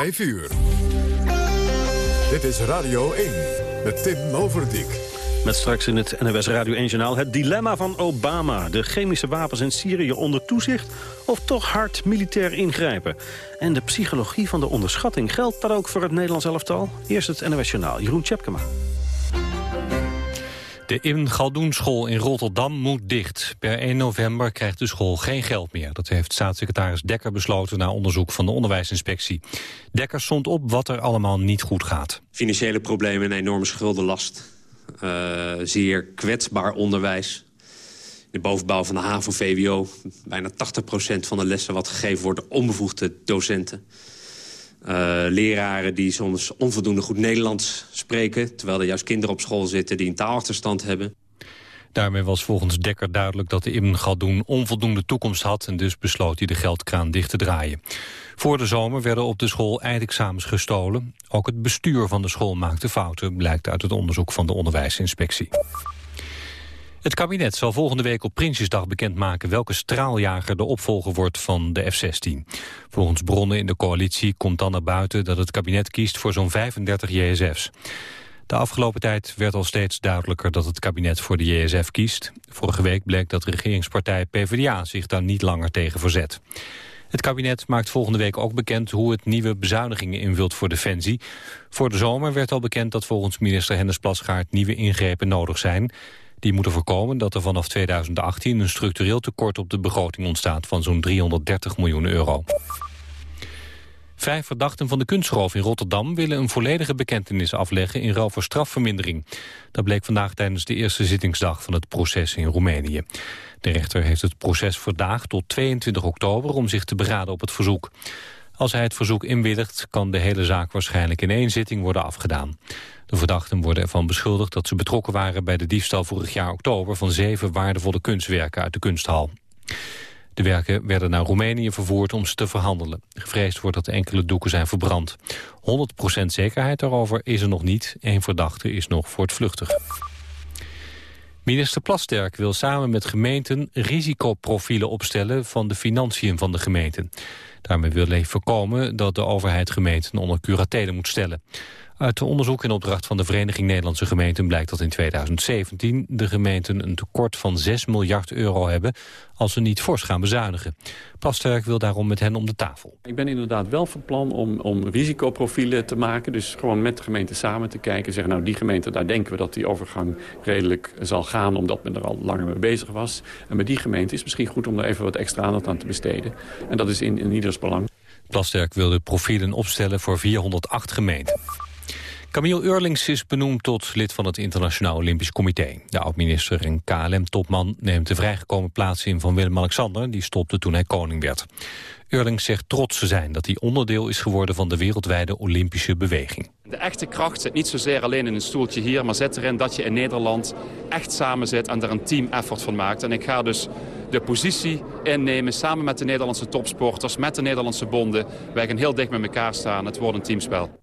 5 uur. Dit is Radio 1 met Tim Overdijk. Met straks in het NWS Radio 1-journaal het dilemma van Obama. De chemische wapens in Syrië onder toezicht of toch hard militair ingrijpen. En de psychologie van de onderschatting geldt dat ook voor het Nederlands elftal. Eerst het NWS-journaal, Jeroen Tjepkema. De Ibn Galdoen school in Rotterdam moet dicht. Per 1 november krijgt de school geen geld meer. Dat heeft staatssecretaris Dekker besloten na onderzoek van de onderwijsinspectie. Dekker stond op wat er allemaal niet goed gaat. Financiële problemen en enorme schuldenlast. Uh, zeer kwetsbaar onderwijs. De bovenbouw van de HAVO-VWO. Bijna 80% van de lessen wat gegeven wordt door onbevoegde docenten. Uh, leraren die soms onvoldoende goed Nederlands spreken... terwijl er juist kinderen op school zitten die een taalachterstand hebben. Daarmee was volgens Dekker duidelijk dat de Ibn Galdoen onvoldoende toekomst had... en dus besloot hij de geldkraan dicht te draaien. Voor de zomer werden op de school eindexamens gestolen. Ook het bestuur van de school maakte fouten... blijkt uit het onderzoek van de onderwijsinspectie. Het kabinet zal volgende week op Prinsjesdag bekendmaken welke straaljager de opvolger wordt van de F-16. Volgens bronnen in de coalitie komt dan naar buiten dat het kabinet kiest voor zo'n 35 JSF's. De afgelopen tijd werd al steeds duidelijker dat het kabinet voor de JSF kiest. Vorige week bleek dat de regeringspartij PvdA zich daar niet langer tegen verzet. Het kabinet maakt volgende week ook bekend hoe het nieuwe bezuinigingen invult voor Defensie. Voor de zomer werd al bekend dat volgens minister Hennis Plasgaard nieuwe ingrepen nodig zijn. Die moeten voorkomen dat er vanaf 2018 een structureel tekort op de begroting ontstaat van zo'n 330 miljoen euro. Vijf verdachten van de kunstroof in Rotterdam willen een volledige bekentenis afleggen in ruil voor strafvermindering. Dat bleek vandaag tijdens de eerste zittingsdag van het proces in Roemenië. De rechter heeft het proces vandaag tot 22 oktober om zich te beraden op het verzoek. Als hij het verzoek inwilligt, kan de hele zaak waarschijnlijk in één zitting worden afgedaan. De verdachten worden ervan beschuldigd dat ze betrokken waren bij de diefstal vorig jaar oktober van zeven waardevolle kunstwerken uit de kunsthal. De werken werden naar Roemenië vervoerd om ze te verhandelen. Gevreesd wordt dat enkele doeken zijn verbrand. 100% zekerheid daarover is er nog niet. Eén verdachte is nog voortvluchtig. Minister Plasterk wil samen met gemeenten risicoprofielen opstellen van de financiën van de gemeenten. Daarmee wil hij voorkomen dat de overheid gemeenten onder curatele moet stellen. Uit onderzoek in opdracht van de Vereniging Nederlandse Gemeenten blijkt dat in 2017 de gemeenten een tekort van 6 miljard euro hebben als ze niet fors gaan bezuinigen. Plasterk wil daarom met hen om de tafel. Ik ben inderdaad wel van plan om, om risicoprofielen te maken. Dus gewoon met de gemeente samen te kijken. Zeggen, nou die gemeente, daar denken we dat die overgang redelijk zal gaan... omdat men er al langer mee bezig was. En bij die gemeente is het misschien goed om er even wat extra aandacht aan te besteden. En dat is in, in ieders belang. Plasterk wil de profielen opstellen voor 408 gemeenten. Camille Eurlings is benoemd tot lid van het Internationaal Olympisch Comité. De oud-minister en KLM-topman neemt de vrijgekomen plaats in van Willem-Alexander... die stopte toen hij koning werd. Eurlings zegt trots te zijn dat hij onderdeel is geworden... van de wereldwijde Olympische beweging. De echte kracht zit niet zozeer alleen in een stoeltje hier... maar zit erin dat je in Nederland echt samen zit en er een team effort van maakt. En ik ga dus de positie innemen samen met de Nederlandse topsporters... met de Nederlandse bonden. Wij gaan heel dicht met elkaar staan. Het wordt een teamspel.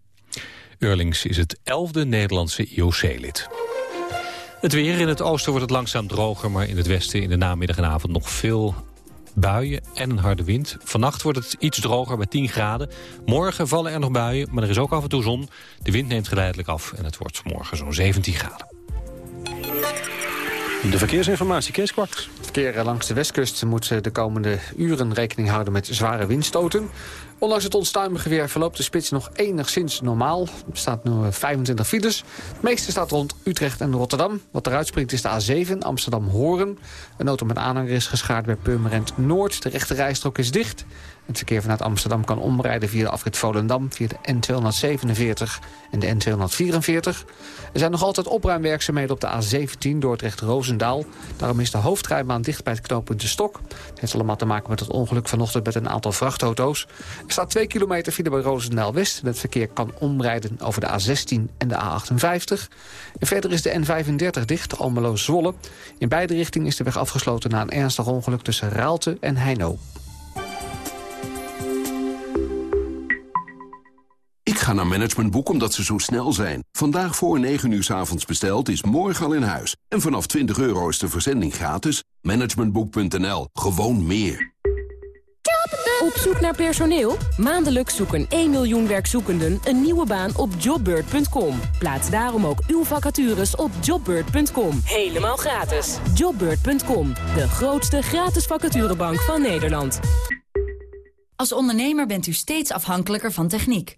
Eurlings is het elfde Nederlandse IOC-lid. Het weer in het oosten wordt het langzaam droger... maar in het westen in de namiddag en avond nog veel buien en een harde wind. Vannacht wordt het iets droger bij 10 graden. Morgen vallen er nog buien, maar er is ook af en toe zon. De wind neemt geleidelijk af en het wordt morgen zo'n 17 graden. De verkeersinformatie, Kees verkeer langs de westkust moet de komende uren rekening houden met zware windstoten. Ondanks het onstuimige weer verloopt de spits nog enigszins normaal. Er staat nu 25 files. Het meeste staat rond Utrecht en Rotterdam. Wat eruit springt is de A7, Amsterdam-Horen. Een auto met aanhanger is geschaard bij Purmerend Noord. De rechte rijstrook is dicht. Het verkeer vanuit Amsterdam kan omrijden via de afrit Volendam... via de N247 en de N244. Er zijn nog altijd opruimwerkzaamheden op de A17 Dordrecht-Roosendaal. Daarom is de hoofdrijbaan dicht bij het knooppunt De Stok. Het heeft allemaal te maken met het ongeluk vanochtend met een aantal vrachtauto's. Er staat 2 kilometer file bij Roosendaal-West. Het verkeer kan omrijden over de A16 en de A58. En verder is de N35 dicht, Almelo-Zwolle. In beide richtingen is de weg afgesloten na een ernstig ongeluk tussen Raalte en Heino. Ga naar Managementboek omdat ze zo snel zijn. Vandaag voor 9 uur s avonds besteld is morgen al in huis. En vanaf 20 euro is de verzending gratis. Managementboek.nl. Gewoon meer. Op zoek naar personeel? Maandelijks zoeken 1 miljoen werkzoekenden een nieuwe baan op jobbird.com. Plaats daarom ook uw vacatures op jobbird.com. Helemaal gratis. Jobbird.com, de grootste gratis vacaturebank van Nederland. Als ondernemer bent u steeds afhankelijker van techniek.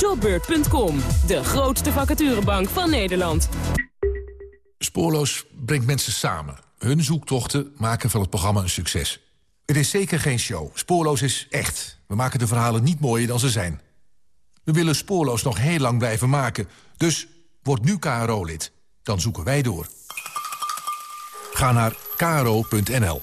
Jobbeurt.com, de grootste vacaturebank van Nederland. Spoorloos brengt mensen samen. Hun zoektochten maken van het programma een succes. Het is zeker geen show. Spoorloos is echt. We maken de verhalen niet mooier dan ze zijn. We willen Spoorloos nog heel lang blijven maken. Dus word nu KRO-lid. Dan zoeken wij door. Ga naar kro.nl.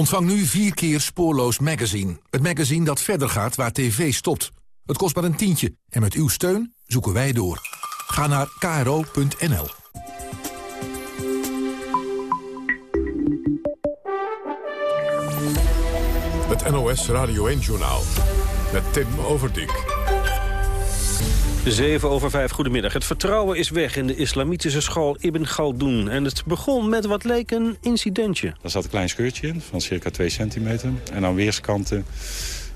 Ontvang nu vier keer Spoorloos Magazine. Het magazine dat verder gaat waar tv stopt. Het kost maar een tientje en met uw steun zoeken wij door. Ga naar kro.nl. Het NOS Radio 1-journaal met Tim Overdijk. 7 over 5, goedemiddag. Het vertrouwen is weg in de islamitische school Ibn Galdoen. En het begon met wat leek een incidentje. Er zat een klein scheurtje in van circa 2 centimeter. En aan weerskanten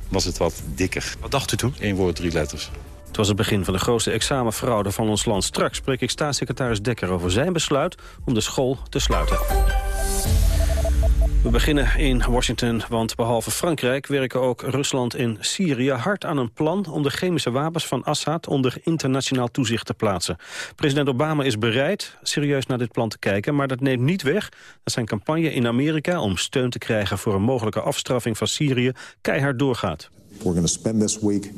was het wat dikker. Wat dacht u toen? Eén woord, drie letters. Het was het begin van de grootste examenfraude van ons land. Straks spreek ik staatssecretaris Dekker over zijn besluit om de school te sluiten. We beginnen in Washington, want behalve Frankrijk werken ook Rusland en Syrië hard aan een plan om de chemische wapens van Assad onder internationaal toezicht te plaatsen. President Obama is bereid serieus naar dit plan te kijken, maar dat neemt niet weg dat zijn campagne in Amerika om steun te krijgen voor een mogelijke afstraffing van Syrië keihard doorgaat. We're going to spend this week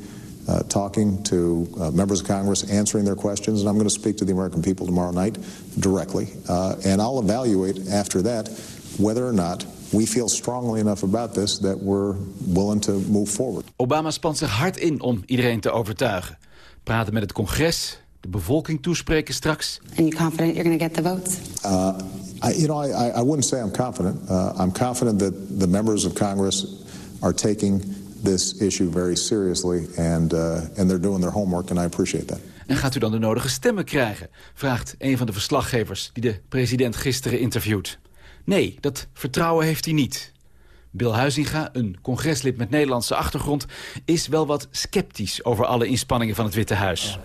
uh, talking to uh, members of Congress, answering their questions, and I'm going to speak to the American people tomorrow night directly, uh, and I'll evaluate after that whether or not we feel strongly enough about this that we're willing to move forward. Obama spant zich hard in om iedereen te overtuigen. Praten met het congres, de bevolking toespreken straks. And you confident you're going to get the votes? Uh, I, you know, I, I wouldn't say I'm confident. Uh, I'm confident that the members of Congress are taking this issue very seriously and, uh, and they're doing their homework and I appreciate that. En gaat u dan de nodige stemmen krijgen? Vraagt een van de verslaggevers die de president gisteren interviewt. Nee, dat vertrouwen heeft hij niet. Bill Huizinga, een congreslid met Nederlandse achtergrond... is wel wat sceptisch over alle inspanningen van het Witte Huis.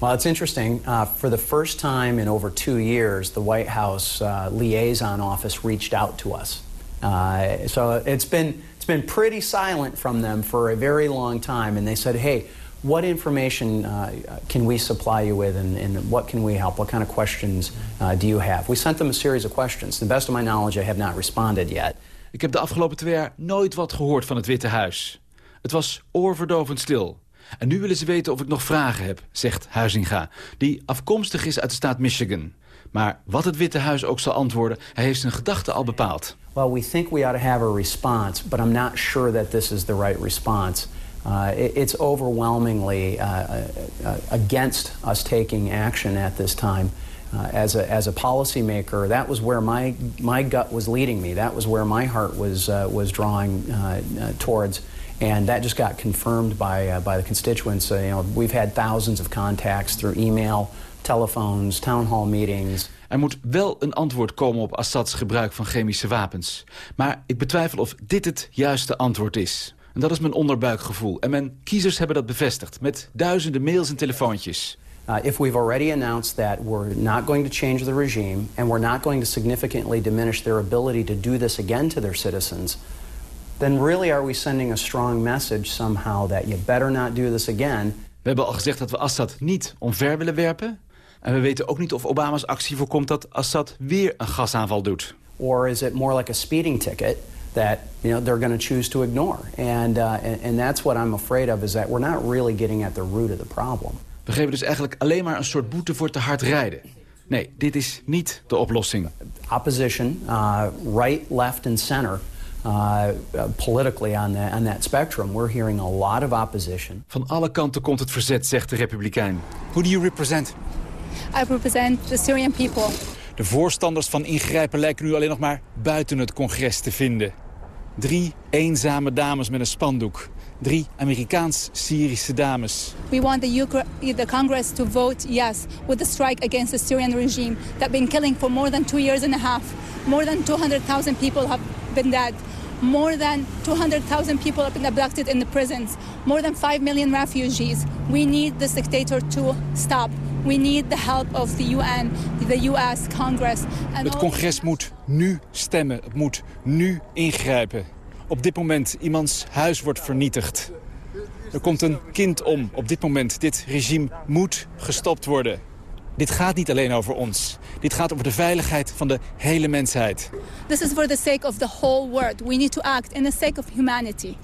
Well, it's interesting. Uh, for the first time in over two years, the White House uh, liaison office reached out to us. Uh, so it's been it's been pretty silent from them for a very long time, and they said, "Hey, what information uh, can we supply you with and, and, what can we help? What kind of questions uh, do you have? We sent them a series of questions. To the best of my knowledge, I have not responded yet. Ik heb de afgelopen twee jaar nooit wat gehoord van het Witte Huis. Het was oorverdovend stil. En nu willen ze weten of ik nog vragen heb, zegt Huizinga, die afkomstig is uit de staat Michigan. Maar wat het Witte Huis ook zal antwoorden, hij heeft zijn gedachten al bepaald. Well, we think we ought to have a response, but I'm not sure that this is the right response. Uh, it, it's overwhelmingly uh, uh, against us taking action at this time. Uh, as a as a policymaker, that was where my my gut was leading me. That was where my heart was uh, was drawing uh, towards, and that just got confirmed by by the constituents. you know, we've had thousands of contacts through email, telephones, town hall meetings. Er moet wel een antwoord komen op Assads gebruik van chemische wapens. Maar ik betwijfel of dit het juiste antwoord is. En dat is mijn onderbuikgevoel. En mijn kiezers hebben dat bevestigd met duizenden mails en telefoontjes. Uh, if we've already announced that we're not going to change the regime and we're not going to significantly diminish their ability to do this again to their citizens, then really are we sending a strong message somehow that you better not do this again. We hebben al gezegd dat we Assad niet omver willen werpen. En we weten ook niet of Obama's actie voorkomt dat Assad weer een gasaanval doet. Or is it more like a speeding ticket that you know they're going to choose to ignore? And, uh, and and that's what I'm afraid of is that we're not really getting at the root of the problem. We geven dus eigenlijk alleen maar een soort boete voor te hard rijden. Nee, dit is niet de oplossing. Opposition, uh, right, left and center. Uh, politically on, the, on that spectrum, we're hearing a lot of opposition. Van alle kanten komt het verzet, zegt de Republikein. Who do you represent? I represent the Syrian people. De voorstanders van ingrijpen lijken nu alleen nog maar buiten het congres te vinden. Drie eenzame dames met een spandoek. Drie Amerikaans-Syrische dames. We want the, the Congress to vote yes with the strike against the Syrian regime that been killing for more than two years and a half. More than 200,000 people have been dead. More than 200,000 people have been abducted in the prisons. More than 5 million refugees. We need this dictator to stop. We need the help of the UN, the US, Congress. And het congres moet nu stemmen. Het moet nu ingrijpen. Op dit moment iemands huis wordt vernietigd. Er komt een kind om op dit moment. Dit regime moet gestopt worden. Dit gaat niet alleen over ons. Dit gaat over de veiligheid van de hele mensheid. This is for the sake of the whole world. We need to act in the sake of humanity.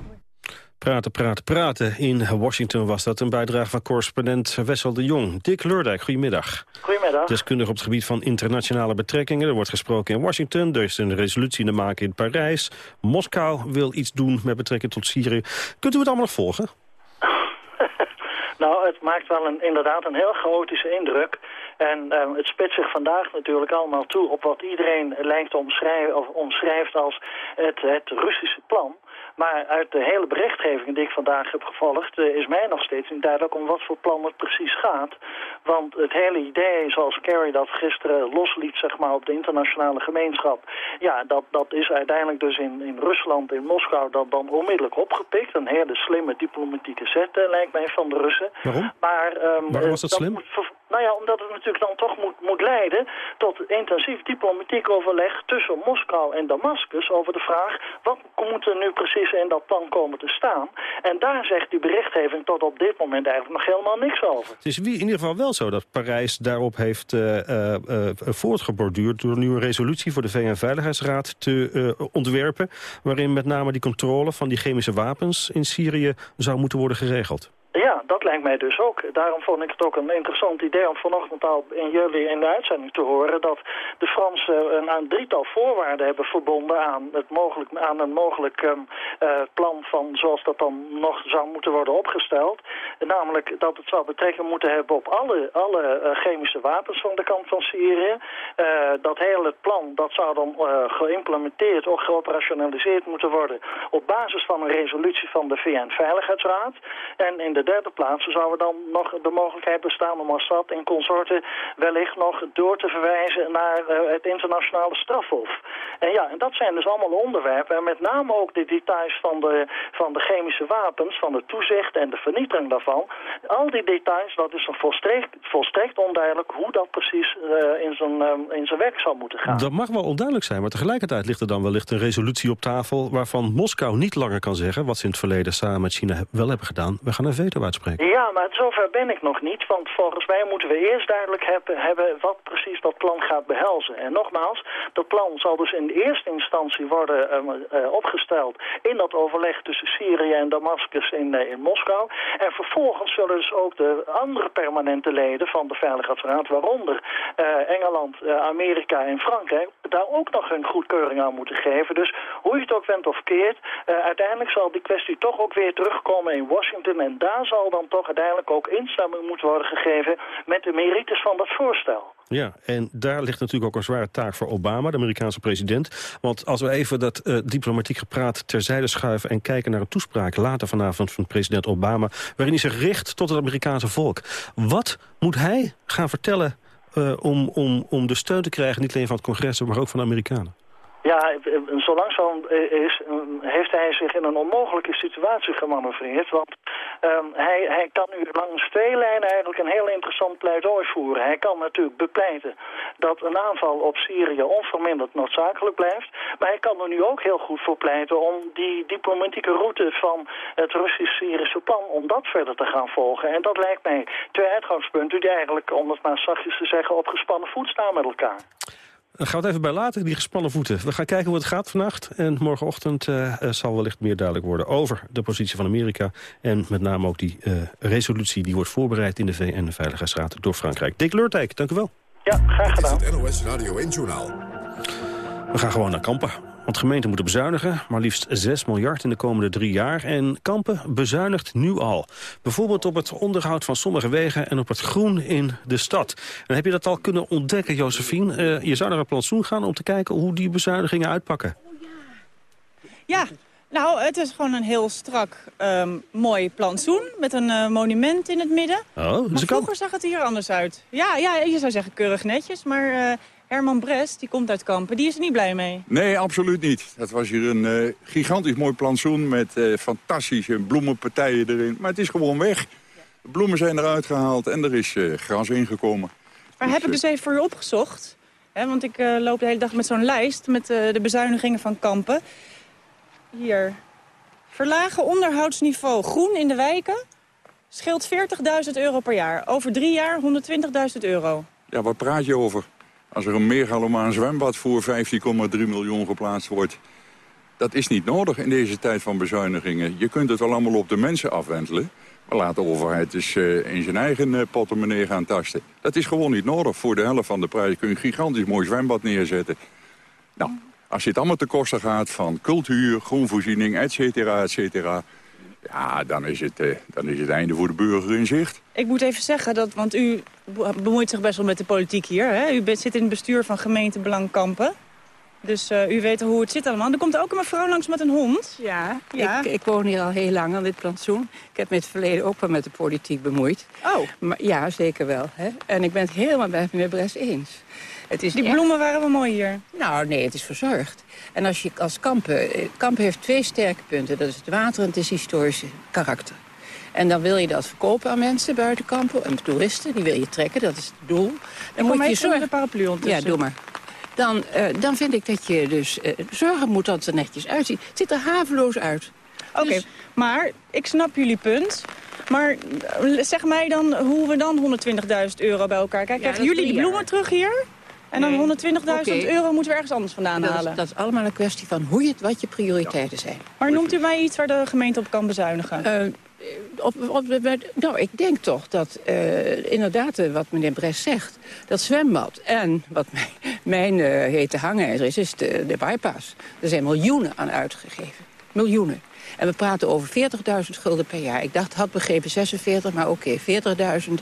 Praten, praten, praten. In Washington was dat een bijdrage van correspondent Wessel de Jong. Dick Leurdijk, goedemiddag. Goedemiddag. Deskundig op het gebied van internationale betrekkingen. Er wordt gesproken in Washington. Er is een resolutie in de maak in Parijs. Moskou wil iets doen met betrekking tot Syrië. Kunt u het allemaal nog volgen? nou, het maakt wel een, inderdaad een heel chaotische indruk. En uh, het spitst zich vandaag natuurlijk allemaal toe op wat iedereen lijkt te omschrijven, of omschrijft als het, het Russische plan. Maar uit de hele berichtgeving die ik vandaag heb gevolgd... Uh, is mij nog steeds niet duidelijk om wat voor plan het precies gaat. Want het hele idee, zoals Kerry dat gisteren losliet zeg maar, op de internationale gemeenschap... ja, dat, dat is uiteindelijk dus in, in Rusland, in Moskou, dat dan onmiddellijk opgepikt. Een hele slimme diplomatieke zet, uh, lijkt mij, van de Russen. Waarom? Maar, um, Waarom was dat, dat slim? Nou ja, omdat het natuurlijk dan toch moet, moet leiden tot intensief diplomatiek overleg tussen Moskou en Damascus over de vraag wat moet er nu precies in dat plan komen te staan. En daar zegt die berichtgeving tot op dit moment eigenlijk nog helemaal niks over. Het is in ieder geval wel zo dat Parijs daarop heeft uh, uh, uh, voortgeborduurd door een resolutie voor de VN-veiligheidsraad te ontwerpen, waarin met name die controle van die chemische wapens in Syrië zou moeten worden geregeld. Ja, dat lijkt mij dus ook. Daarom vond ik het ook een interessant idee om vanochtend al in jullie in de uitzending te horen dat de Fransen een, een drietal voorwaarden hebben verbonden aan, het mogelijk, aan een mogelijk um, uh, plan van zoals dat dan nog zou moeten worden opgesteld. Namelijk dat het zou betrekking moeten hebben op alle, alle uh, chemische wapens van de kant van Syrië. Uh, dat hele plan dat zou dan geïmplementeerd of geoperationaliseerd moeten worden op basis van een resolutie van de VN-veiligheidsraad. En in de derde plaats zouden dan nog de mogelijkheid bestaan om Assad en consorten wellicht nog door te verwijzen naar uh, het internationale strafhof. En ja, en dat zijn dus allemaal onderwerpen. En met name ook de details van de, van de chemische wapens, van de toezicht en de vernietiging daarvan. Al die details, dat is een volstrekt, volstrekt onduidelijk hoe dat precies uh, in, zijn, uh, in zijn werk zou moeten gaan. Dat mag wel onduidelijk zijn, maar tegelijkertijd ligt er dan wellicht een resolutie op tafel waarvan Moskou niet langer kan zeggen, wat ze in het verleden samen met China wel hebben gedaan, we gaan een veto Ja, maar zover ben ik nog niet, want volgens mij moeten we eerst duidelijk hebben, hebben wat precies dat plan gaat behelzen. En nogmaals, dat plan zal dus in eerste instantie worden uh, uh, opgesteld in dat overleg tussen Syrië en Damascus in, uh, in Moskou. En vervolgens zullen dus ook de andere permanente leden van de Veiligheidsraad, waaronder Engeland, Amerika en Frankrijk, daar ook nog hun goedkeuring aan moeten geven. Dus hoe je het ook went of keert, uiteindelijk zal die kwestie toch ook weer terugkomen in Washington en daar zal dan toch uiteindelijk ook instemming moeten worden gegeven met de merites van dat voorstel. Ja, en daar ligt natuurlijk ook een zware taak voor Obama, de Amerikaanse president. Want als we even dat uh, diplomatiek gepraat terzijde schuiven... en kijken naar een toespraak later vanavond van president Obama... waarin hij zich richt tot het Amerikaanse volk. Wat moet hij gaan vertellen uh, om, om, om de steun te krijgen... niet alleen van het congres, maar ook van de Amerikanen? Ja, zo langzaam is, heeft hij zich in een onmogelijke situatie gemanoeuvreerd. Want Ehm, hij, hij kan nu langs twee lijnen eigenlijk een heel interessant pleidooi voeren. Hij kan natuurlijk bepleiten dat een aanval op Syrië onverminderd noodzakelijk blijft. Maar hij kan er nu ook heel goed voor pleiten om die diplomatieke route van het Russisch-Syrische plan, om dat verder te gaan volgen. En dat lijkt mij twee uitgangspunten die eigenlijk, om het maar zachtjes te zeggen, op gespannen voet staan met elkaar. Dan gaan we het even bij laten, die gespannen voeten. We gaan kijken hoe het gaat vannacht. En morgenochtend uh, zal wellicht meer duidelijk worden over de positie van Amerika. En met name ook die uh, resolutie die wordt voorbereid in de VN de Veiligheidsraad door Frankrijk. Dick Leurtijk, dank u wel. Ja, graag gedaan. Dit is het NOS Radio 1 Journaal. We gaan gewoon naar Kampen. Want gemeenten moeten bezuinigen, maar liefst 6 miljard in de komende drie jaar. En Kampen bezuinigt nu al. Bijvoorbeeld op het onderhoud van sommige wegen en op het groen in de stad. En heb je dat al kunnen ontdekken, Josephine? Uh, je zou naar een plantsoen gaan om te kijken hoe die bezuinigingen uitpakken. Ja, nou, het is gewoon een heel strak, um, mooi plantsoen met een uh, monument in het midden. Oh, dus maar vroeger kan... zag het hier anders uit. Ja, ja, je zou zeggen keurig netjes, maar... Uh, Herman Brest, die komt uit Kampen, die is er niet blij mee. Nee, absoluut niet. Het was hier een uh, gigantisch mooi plantsoen met uh, fantastische bloemenpartijen erin. Maar het is gewoon weg. De bloemen zijn eruit gehaald en er is uh, gras ingekomen. Maar dus, heb ik dus even voor u opgezocht. Hè, want ik loop de hele dag met zo'n lijst met de bezuinigingen van Kampen. Hier. Verlagen onderhoudsniveau groen in de wijken. Scheelt 40.000 euro per jaar. Over drie jaar 120.000 euro. Ja, waar praat je over? Als er een megalomaan zwembad voor 15,3 miljoen geplaatst wordt... dat is niet nodig in deze tijd van bezuinigingen. Je kunt het wel allemaal op de mensen afwentelen... maar laat de overheid dus uh, in zijn eigen uh, portemonnee gaan tasten. Dat is gewoon niet nodig. Voor de helft van de prijs kun je een gigantisch mooi zwembad neerzetten. Nou, als het allemaal te kosten gaat van cultuur, groenvoorziening, et cetera, et cetera... Ja, dan is, het, uh, dan is het einde voor de burger in zicht. Ik moet even zeggen, dat, want u bemoeit zich best wel met de politiek hier. Hè? U zit in het bestuur van gemeente Belangkampen. Dus uh, u weet hoe het zit allemaal. Er komt ook een mevrouw langs met een hond. Ja, ja. Ik, ik, woon hier al heel lang aan dit plantsoen. Ik heb me in het verleden ook wel met de politiek bemoeid. Oh. Maar, ja, zeker wel. Hè? En ik ben het helemaal bij meneer Bres eens. Het is Die bloemen waren wel mooi hier. Nou, nee, het is verzorgd. En als je als Kampen... Kampen heeft twee sterke punten. Dat is het water en het is historische karakter. En dan wil je dat verkopen aan mensen buiten Kampen. En toeristen, die wil je trekken. Dat is het doel. Dan moet je zorgen... de paraplu ondertussen. Ja, doe maar. Dan, uh, dan vind ik dat je dus uh, zorgen moet dat het er netjes uitziet. Het ziet er haveloos uit. Oké, okay, dus... maar ik snap jullie punt. Maar zeg mij dan hoe we dan 120.000 euro bij elkaar krijgen. Ja, Krijgen jullie die bloemen terug hier? En dan 120.000 okay. euro moeten we ergens anders vandaan dat halen. Is, dat is allemaal een kwestie van hoe je, wat je prioriteiten zijn. Maar noemt u mij iets waar de gemeente op kan bezuinigen? Uh, op, op, nou, ik denk toch dat uh, inderdaad wat meneer Bres zegt... dat zwembad en wat mijn, mijn uh, hete hangijzer is, is de, de bypass. Er zijn miljoenen aan uitgegeven. Miljoenen. En we praten over 40.000 gulden per jaar. Ik dacht, had begrepen 46, maar oké, okay, 40.000.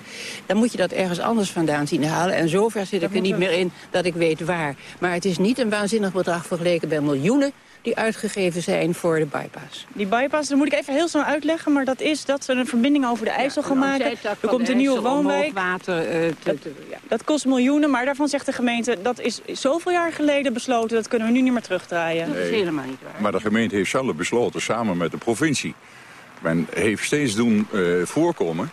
Dan moet je dat ergens anders vandaan zien halen. En zover zit ik er niet meer in dat ik weet waar. Maar het is niet een waanzinnig bedrag vergeleken bij miljoenen die uitgegeven zijn voor de bypass. Die bypass, dat moet ik even heel snel uitleggen... maar dat is dat ze een verbinding over de IJssel ja, gaan maken. Er komt een nieuwe woonwijk. Water, uh, te, dat, te, ja. dat, kost miljoenen, maar daarvan zegt de gemeente... dat is zoveel jaar geleden besloten, dat kunnen we nu niet meer terugdraaien. Nee, dat is helemaal niet waar. Maar de gemeente heeft zelf besloten, samen met de provincie... men heeft steeds doen uh, voorkomen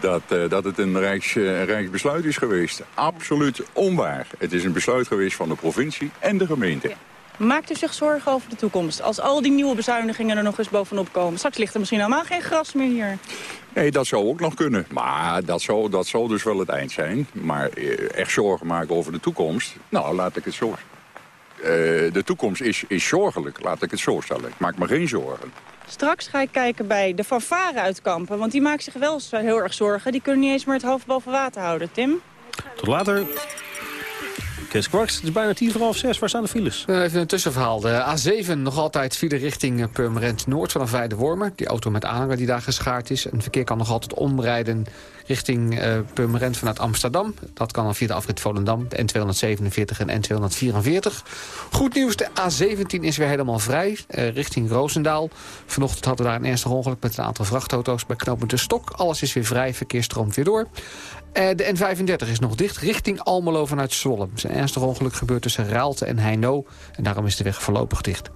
dat, uh, dat het een, rijks, uh, een rijksbesluit is geweest. Absoluut onwaar. Het is een besluit geweest van de provincie en de gemeente. Ja. Maakt u zich zorgen over de toekomst? Als al die nieuwe bezuinigingen er nog eens bovenop komen. Straks ligt er misschien helemaal geen gras meer hier. Nee, dat zou ook nog kunnen. Maar dat zou, dat zou dus wel het eind zijn. Maar echt zorgen maken over de toekomst? Nou, laat ik het zo... Uh, de toekomst is, is zorgelijk, laat ik het zo stellen. Ik maak me geen zorgen. Straks ga ik kijken bij de fanfare uit Kampen. Want die maken zich wel heel erg zorgen. Die kunnen niet eens meer het hoofd boven water houden. Tim? Tot later. Kees Kwaks, het is bijna tien voor half zes. Waar staan de files? Even een tussenverhaal. De A7 nog altijd file richting Purmerend Noord vanaf Weidewormer. Die auto met aanhanger die daar geschaard is. En verkeer kan nog altijd omrijden richting uh, Purmerend vanuit Amsterdam. Dat kan dan via de afrit Volendam, de N247 en N244. Goed nieuws, de A17 is weer helemaal vrij, richting Roosendaal. Vanochtend hadden we daar een ernstig ongeluk met een aantal vrachtauto's bij knooppunt Stok. Alles is weer vrij, verkeer stroomt weer door. Uh, de N35 is nog dicht richting Almelo vanuit Zwolle. Er is een ernstig ongeluk gebeurd tussen Raalte en Heino. En daarom is de weg voorlopig dicht.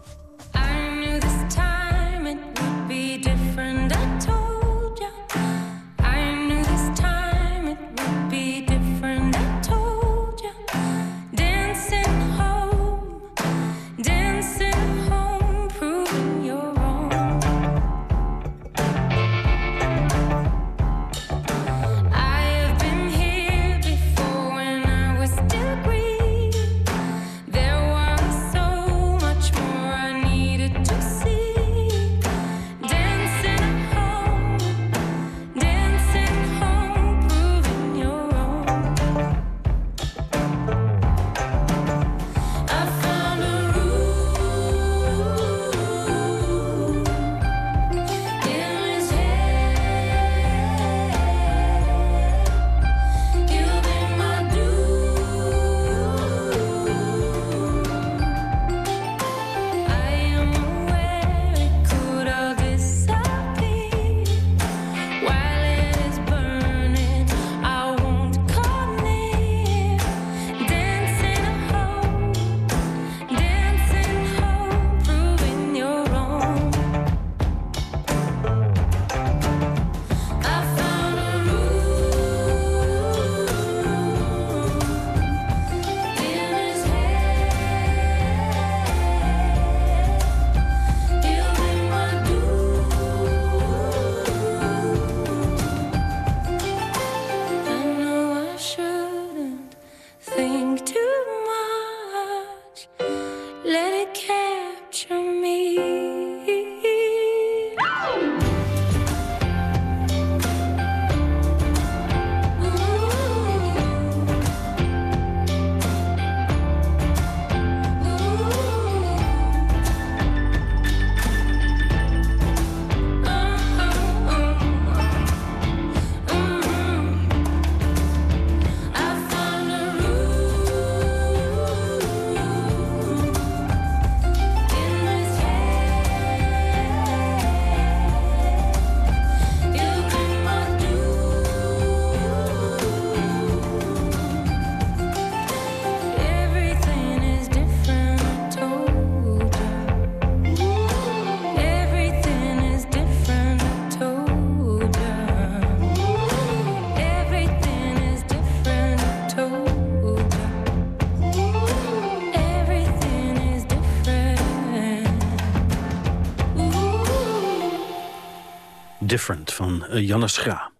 Van uh, Janne Schra.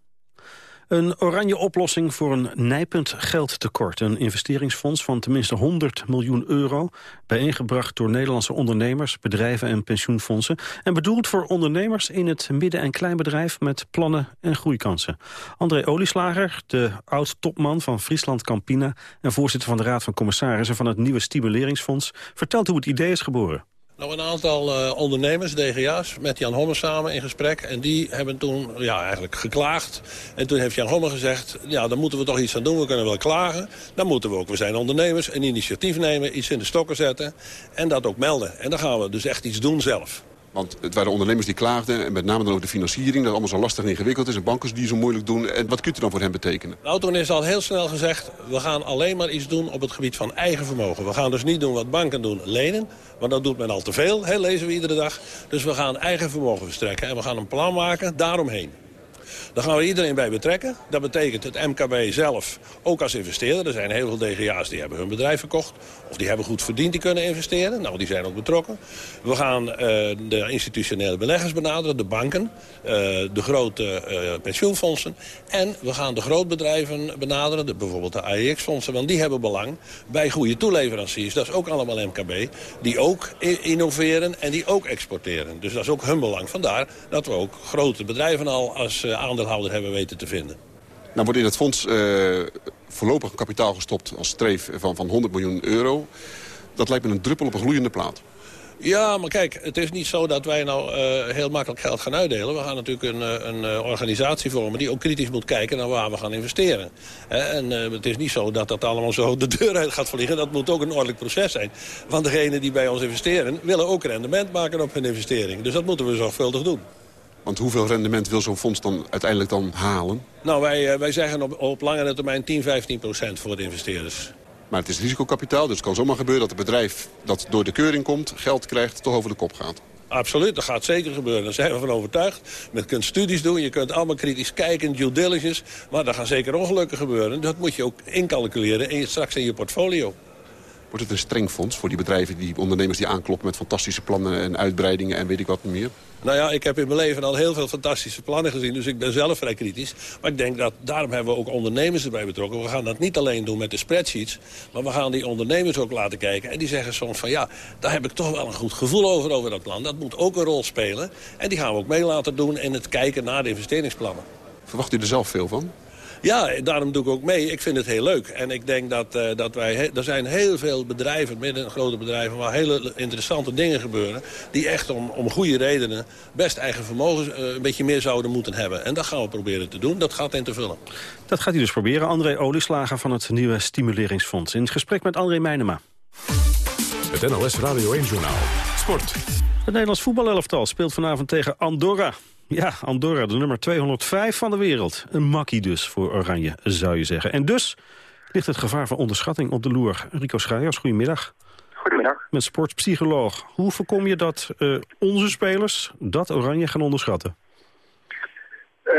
Een oranje oplossing voor een nijpend geldtekort. Een investeringsfonds van tenminste 100 miljoen euro... bijeengebracht door Nederlandse ondernemers, bedrijven en pensioenfondsen... en bedoeld voor ondernemers in het midden- en kleinbedrijf... met plannen en groeikansen. André Olieslager, de oud-topman van Friesland Campina... en voorzitter van de Raad van Commissarissen van het nieuwe Stimuleringsfonds... vertelt hoe het idee is geboren. Nou, een aantal uh, ondernemers, DGA's, met Jan Homme samen in gesprek. En die hebben toen ja, eigenlijk geklaagd. En toen heeft Jan Homme gezegd, ja, dan moeten we toch iets aan doen. We kunnen wel klagen. Dan moeten we ook, we zijn ondernemers, een initiatief nemen, iets in de stokken zetten. En dat ook melden. En dan gaan we dus echt iets doen zelf. Want het waren ondernemers die klaagden. En met name dan ook de financiering. Dat allemaal zo lastig en ingewikkeld is. En banken die zo moeilijk doen. En wat kunt u dan voor hen betekenen? Nou, toen is al heel snel gezegd. We gaan alleen maar iets doen op het gebied van eigen vermogen. We gaan dus niet doen wat banken doen, lenen. Want dat doet men al te veel, lezen we iedere dag. Dus we gaan eigen vermogen verstrekken. En we gaan een plan maken daaromheen. Daar gaan we iedereen bij betrekken. Dat betekent het MKB zelf, ook als investeerder. Er zijn heel veel DGA's die hebben hun bedrijf verkocht. Of die hebben goed verdiend, die kunnen investeren. Nou, die zijn ook betrokken. We gaan uh, de institutionele beleggers benaderen, de banken, uh, de grote uh, pensioenfondsen. En we gaan de grootbedrijven benaderen, de, bijvoorbeeld de AEX-fondsen. Want die hebben belang bij goede toeleveranciers. Dat is ook allemaal MKB. Die ook innoveren en die ook exporteren. Dus dat is ook hun belang. Vandaar dat we ook grote bedrijven al als aandeelhouder hebben weten te vinden. Nou wordt in het fonds uh, voorlopig kapitaal gestopt als streef van, van 100 miljoen euro. Dat lijkt me een druppel op een gloeiende plaat. Ja, maar kijk, het is niet zo dat wij nou uh, heel makkelijk geld gaan uitdelen. We gaan natuurlijk een, een organisatie vormen die ook kritisch moet kijken naar waar we gaan investeren. En uh, het is niet zo dat dat allemaal zo de deur uit gaat vliegen. Dat moet ook een ordelijk proces zijn. Want degenen die bij ons investeren willen ook rendement maken op hun investering. Dus dat moeten we zorgvuldig doen. Want hoeveel rendement wil zo'n fonds dan uiteindelijk dan halen? Nou, wij, wij zeggen op, op langere termijn 10, 15 procent voor de investeerders. Maar het is risicokapitaal, dus het kan zomaar gebeuren dat het bedrijf dat door de keuring komt... geld krijgt, toch over de kop gaat. Absoluut, dat gaat zeker gebeuren. Daar zijn we van overtuigd. Je kunt studies doen, je kunt allemaal kritisch kijken, due diligence. Maar daar gaan zeker ongelukken gebeuren. Dat moet je ook incalculeren in, straks in je portfolio. Wordt het een streng fonds voor die bedrijven, die ondernemers die aankloppen... met fantastische plannen en uitbreidingen en weet ik wat meer? Nou ja, ik heb in mijn leven al heel veel fantastische plannen gezien. Dus ik ben zelf vrij kritisch. Maar ik denk dat daarom hebben we ook ondernemers erbij betrokken. We gaan dat niet alleen doen met de spreadsheets. Maar we gaan die ondernemers ook laten kijken. En die zeggen soms van ja, daar heb ik toch wel een goed gevoel over, over dat plan. Dat moet ook een rol spelen. En die gaan we ook mee laten doen in het kijken naar de investeringsplannen. Verwacht u er zelf veel van? Ja, daarom doe ik ook mee. Ik vind het heel leuk. En ik denk dat, uh, dat wij... Er zijn heel veel bedrijven, midden- en grote bedrijven... waar hele interessante dingen gebeuren... die echt om, om goede redenen best eigen vermogen uh, een beetje meer zouden moeten hebben. En dat gaan we proberen te doen. Dat gaat in te vullen. Dat gaat hij dus proberen. André Olieslager van het nieuwe Stimuleringsfonds. In het gesprek met André Meijnema. Het NLS Radio 1-journaal. Sport. Het Nederlands voetbalelftal speelt vanavond tegen Andorra. Ja, Andorra, de nummer 205 van de wereld. Een makkie dus voor Oranje, zou je zeggen. En dus ligt het gevaar van onderschatting op de loer. Rico Schrijers, goedemiddag. Goedemiddag. Met sportpsycholoog. Hoe voorkom je dat uh, onze spelers dat Oranje gaan onderschatten? Uh,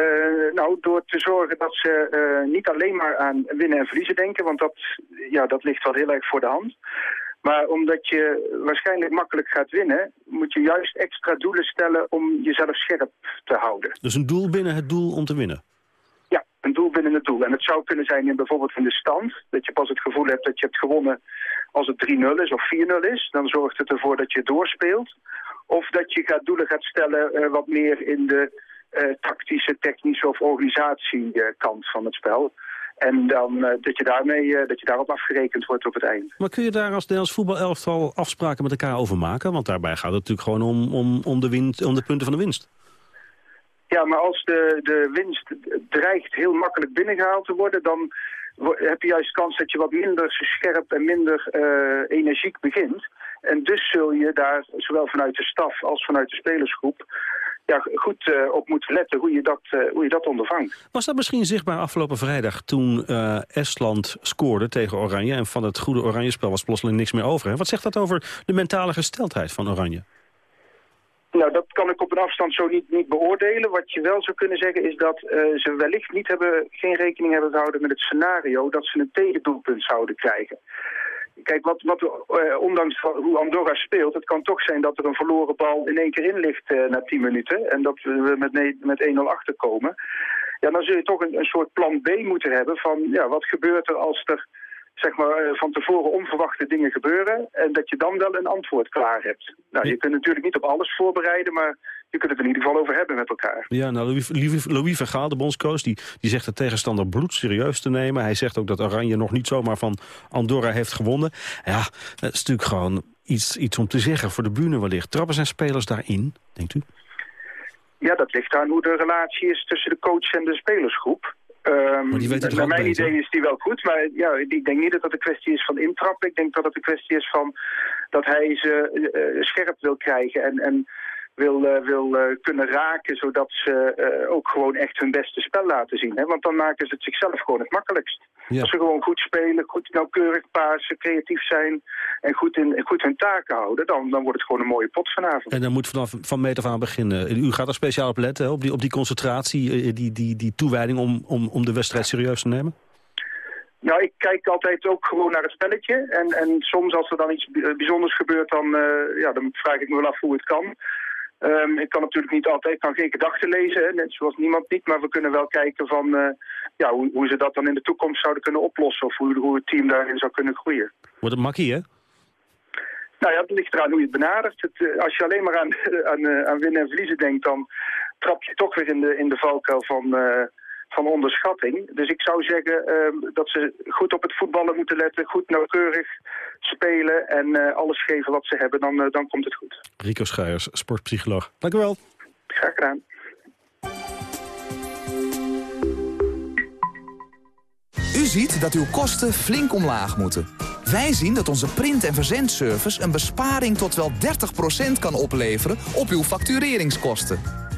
nou, door te zorgen dat ze uh, niet alleen maar aan winnen en verliezen denken, want dat, ja, dat ligt wel heel erg voor de hand. Maar omdat je waarschijnlijk makkelijk gaat winnen... moet je juist extra doelen stellen om jezelf scherp te houden. Dus een doel binnen het doel om te winnen? Ja, een doel binnen het doel. En het zou kunnen zijn in bijvoorbeeld in de stand. Dat je pas het gevoel hebt dat je hebt gewonnen als het 3-0 is of 4-0 is. Dan zorgt het ervoor dat je doorspeelt. Of dat je gaat doelen gaat stellen uh, wat meer in de uh, tactische, technische of organisatiekant uh, van het spel. En dan uh, dat, je daarmee, uh, dat je daarop afgerekend wordt op het eind. Maar kun je daar als Nederlands voetbalelftal afspraken met elkaar over maken? Want daarbij gaat het natuurlijk gewoon om, om, om, de, winst, om de punten van de winst. Ja, maar als de, de winst dreigt heel makkelijk binnengehaald te worden... dan heb je juist kans dat je wat minder scherp en minder uh, energiek begint. En dus zul je daar, zowel vanuit de staf als vanuit de spelersgroep ja, goed uh, op moeten letten hoe je, dat, uh, hoe je dat ondervangt. Was dat misschien zichtbaar afgelopen vrijdag toen uh, Estland scoorde tegen Oranje... en van het goede Oranje-spel was plotseling niks meer over? Hè? Wat zegt dat over de mentale gesteldheid van Oranje? Nou, dat kan ik op een afstand zo niet, niet beoordelen. Wat je wel zou kunnen zeggen is dat ze wellicht niet hebben, geen rekening hebben gehouden met het scenario... dat ze een tegendoelpunt zouden krijgen. Kijk, wat, wat, uh, ondanks hoe Andorra speelt, het kan toch zijn dat er een verloren bal in één keer in ligt uh, na 10 minuten. En dat we met, met 1-0 achterkomen. Ja, dan zul je toch een, een soort plan B moeten hebben van, ja, wat gebeurt er als er zeg maar, eh, van tevoren onverwachte dingen gebeuren... en dat je dan wel een antwoord klaar hebt. Nou, je kunt natuurlijk niet op alles voorbereiden... maar je kunt het in ieder geval over hebben met elkaar. Ja, nou, Louis, Louis Vergaal, de bondscoach, die, die zegt de tegenstander bloed serieus te nemen. Hij zegt ook dat Oranje nog niet zomaar van Andorra heeft gewonnen. Ja, dat is natuurlijk gewoon iets, iets om te zeggen voor de bühne wellicht. Trappen zijn spelers daarin, denkt u? Ja, dat ligt aan hoe de relatie is tussen de coach en de spelersgroep. Um, maar die weet het naar mijn idee is die wel goed, maar ja, ik denk niet dat het een kwestie is van intrappen. Ik denk dat het een kwestie is van dat hij ze uh, scherp wil krijgen en, en wil, uh, wil uh, kunnen raken, zodat ze ook gewoon echt hun beste spel laten zien. Hè? Want dan maken ze het zichzelf gewoon het makkelijkst. Als ze gewoon goed spelen, goed nauwkeurig pasen, creatief zijn en goed, in, goed hun taken houden, dan, dan wordt het gewoon een mooie pot vanavond. En dan moet vanaf van meet af aan beginnen. U gaat er speciaal op letten, op die, op die concentratie, die, die, die toewijding om, om, om de wedstrijd serieus te nemen? Nou, ik kijk altijd ook gewoon naar het spelletje. En, en soms als er dan iets bijzonders gebeurt, dan, uh, ja, dan vraag ik me wel af hoe het kan. Um, ik kan natuurlijk niet altijd, kan geen gedachten lezen, hè, net zoals niemand niet. Maar we kunnen wel kijken van uh, ja, hoe, hoe, ze dat dan in de toekomst zouden kunnen oplossen. Of hoe, hoe het team daarin zou kunnen groeien. Wordt het makkie, hè? Nou ja, het ligt eraan hoe je het benadert. Het, uh, als je alleen maar aan, aan, uh, aan, winnen en verliezen denkt, dan trap je toch weer in de, in de valkuil van van onderschatting. Dus ik zou zeggen uh, dat ze goed op het voetballen moeten letten, goed nauwkeurig spelen en uh, alles geven wat ze hebben, dan, uh, dan komt het goed. Rico Schuijers, sportpsycholoog. Dank u wel. Graag gedaan. U ziet dat uw kosten flink omlaag moeten. Wij zien dat onze print- en verzendservice een besparing tot wel 30% kan opleveren op uw factureringskosten.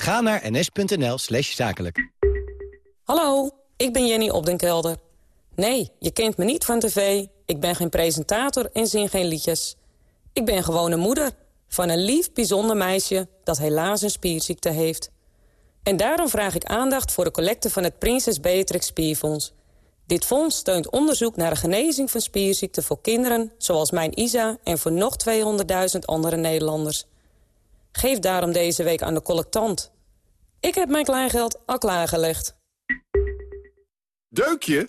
Ga naar ns.nl slash zakelijk. Hallo, ik ben Jenny Opdenkelder. Nee, je kent me niet van tv. Ik ben geen presentator en zing geen liedjes. Ik ben gewoon moeder van een lief, bijzonder meisje... dat helaas een spierziekte heeft. En daarom vraag ik aandacht voor de collecte van het Prinses Beatrix Spierfonds. Dit fonds steunt onderzoek naar de genezing van spierziekten voor kinderen... zoals mijn Isa en voor nog 200.000 andere Nederlanders... Geef daarom deze week aan de collectant. Ik heb mijn kleingeld al klaargelegd. Deukje?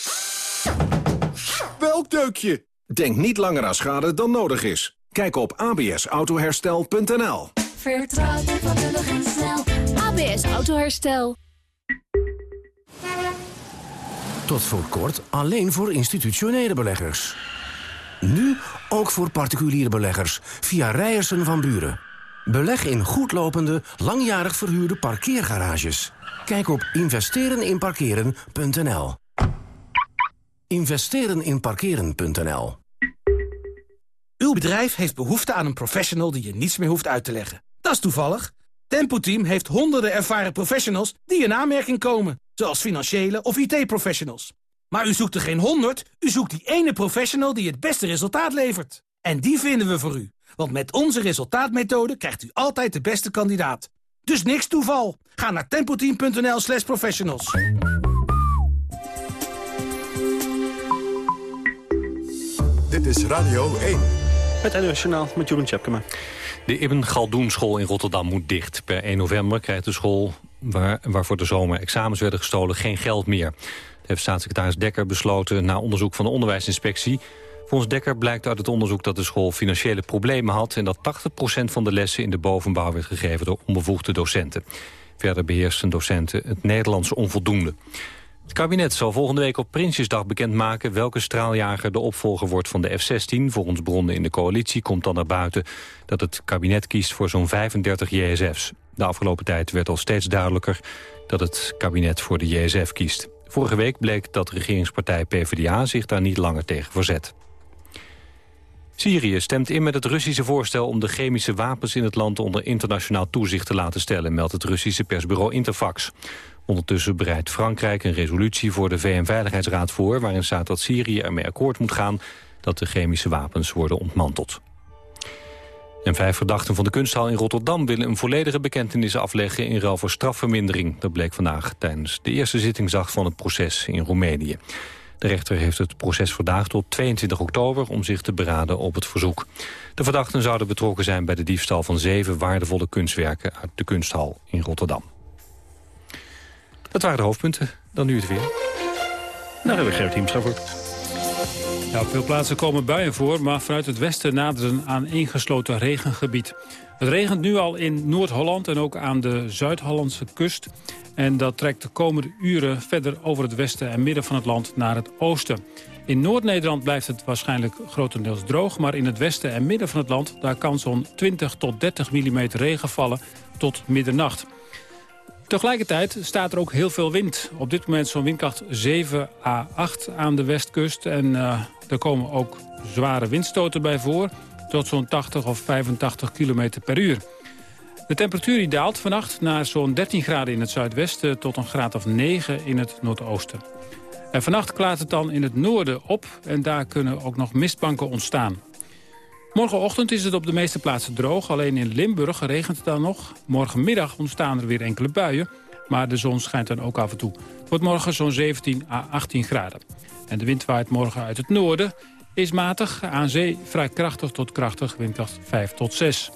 Welk deukje? Denk niet langer aan schade dan nodig is. Kijk op absautoherstel.nl Vertrouw je vakkundig en snel. ABS Autoherstel. Tot voor kort alleen voor institutionele beleggers. Nu ook voor particuliere beleggers via Rijersen van Buren. Beleg in goedlopende, langjarig verhuurde parkeergarages. Kijk op investereninparkeren.nl Investereninparkeren.nl Uw bedrijf heeft behoefte aan een professional die je niets meer hoeft uit te leggen. Dat is toevallig. Tempo Team heeft honderden ervaren professionals die in aanmerking komen. Zoals financiële of IT-professionals. Maar u zoekt er geen honderd, u zoekt die ene professional die het beste resultaat levert. En die vinden we voor u. Want met onze resultaatmethode krijgt u altijd de beste kandidaat. Dus niks toeval. Ga naar tempoteam.nl slash professionals. Dit is Radio 1. Het NOS Journaal met Jeroen Tjepkema. De Ibn Galdoen school in Rotterdam moet dicht. Per 1 november krijgt de school, waar, waarvoor de zomer examens werden gestolen, geen geld meer. Dat heeft staatssecretaris Dekker besloten na onderzoek van de onderwijsinspectie. Volgens Dekker blijkt uit het onderzoek dat de school financiële problemen had... en dat 80% van de lessen in de bovenbouw werd gegeven door onbevoegde docenten. Verder beheersten docenten het Nederlandse onvoldoende. Het kabinet zal volgende week op Prinsjesdag bekendmaken... welke straaljager de opvolger wordt van de F-16. Volgens bronnen in de coalitie komt dan naar buiten... dat het kabinet kiest voor zo'n 35 JSF's. De afgelopen tijd werd al steeds duidelijker... dat het kabinet voor de JSF kiest. Vorige week bleek dat regeringspartij PvdA zich daar niet langer tegen verzet. Syrië stemt in met het Russische voorstel om de chemische wapens in het land onder internationaal toezicht te laten stellen, meldt het Russische persbureau Interfax. Ondertussen bereidt Frankrijk een resolutie voor de VN-veiligheidsraad voor... waarin staat dat Syrië ermee akkoord moet gaan dat de chemische wapens worden ontmanteld. En vijf verdachten van de kunsthal in Rotterdam willen een volledige bekentenis afleggen in ruil voor strafvermindering. Dat bleek vandaag tijdens de eerste zittingsdag van het proces in Roemenië. De rechter heeft het proces vandaag tot 22 oktober om zich te beraden op het verzoek. De verdachten zouden betrokken zijn bij de diefstal van zeven waardevolle kunstwerken uit de kunsthal in Rotterdam. Dat waren de hoofdpunten. Dan nu het weer. Nou, hebben we Gerrit Hiemstra voor. Ja, op veel plaatsen komen buien voor, maar vanuit het westen naderen aan ingesloten regengebied. Het regent nu al in Noord-Holland en ook aan de Zuid-Hollandse kust. En dat trekt de komende uren verder over het westen en midden van het land naar het oosten. In Noord-Nederland blijft het waarschijnlijk grotendeels droog... maar in het westen en midden van het land daar kan zo'n 20 tot 30 mm regen vallen tot middernacht. Tegelijkertijd staat er ook heel veel wind. Op dit moment zo'n windkracht 7 à 8 aan de westkust. En uh, er komen ook zware windstoten bij voor. Tot zo'n 80 of 85 km per uur. De temperatuur daalt vannacht naar zo'n 13 graden in het zuidwesten... tot een graad of 9 in het noordoosten. En vannacht klaart het dan in het noorden op... en daar kunnen ook nog mistbanken ontstaan. Morgenochtend is het op de meeste plaatsen droog. Alleen in Limburg regent het dan nog. Morgenmiddag ontstaan er weer enkele buien. Maar de zon schijnt dan ook af en toe. Het wordt morgen zo'n 17 à 18 graden. En de wind waait morgen uit het noorden. Is matig, aan zee vrij krachtig tot krachtig, windkracht 5 tot 6.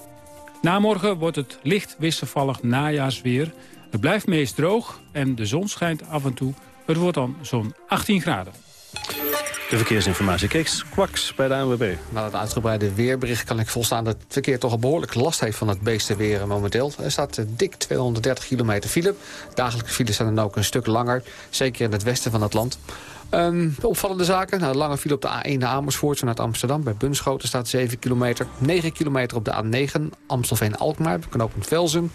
Na morgen wordt het licht wisselvallig najaarsweer. Het blijft meest droog en de zon schijnt af en toe. Het wordt dan zo'n 18 graden. De verkeersinformatie. Kees Kwaks bij de ANWB. Na het uitgebreide weerbericht kan ik volstaan dat het verkeer toch al behoorlijk last heeft van het beeste weer momenteel. Er staat eh, dik 230 kilometer file. Dagelijkse files zijn dan ook een stuk langer. Zeker in het westen van het land. Um, opvallende zaken. Nou, lange file op de A1 naar Amersfoort vanuit Amsterdam. Bij Bunschoten staat 7 kilometer. 9 kilometer op de A9 Amstelveen-Alkmaar. Knooppunt Velzen.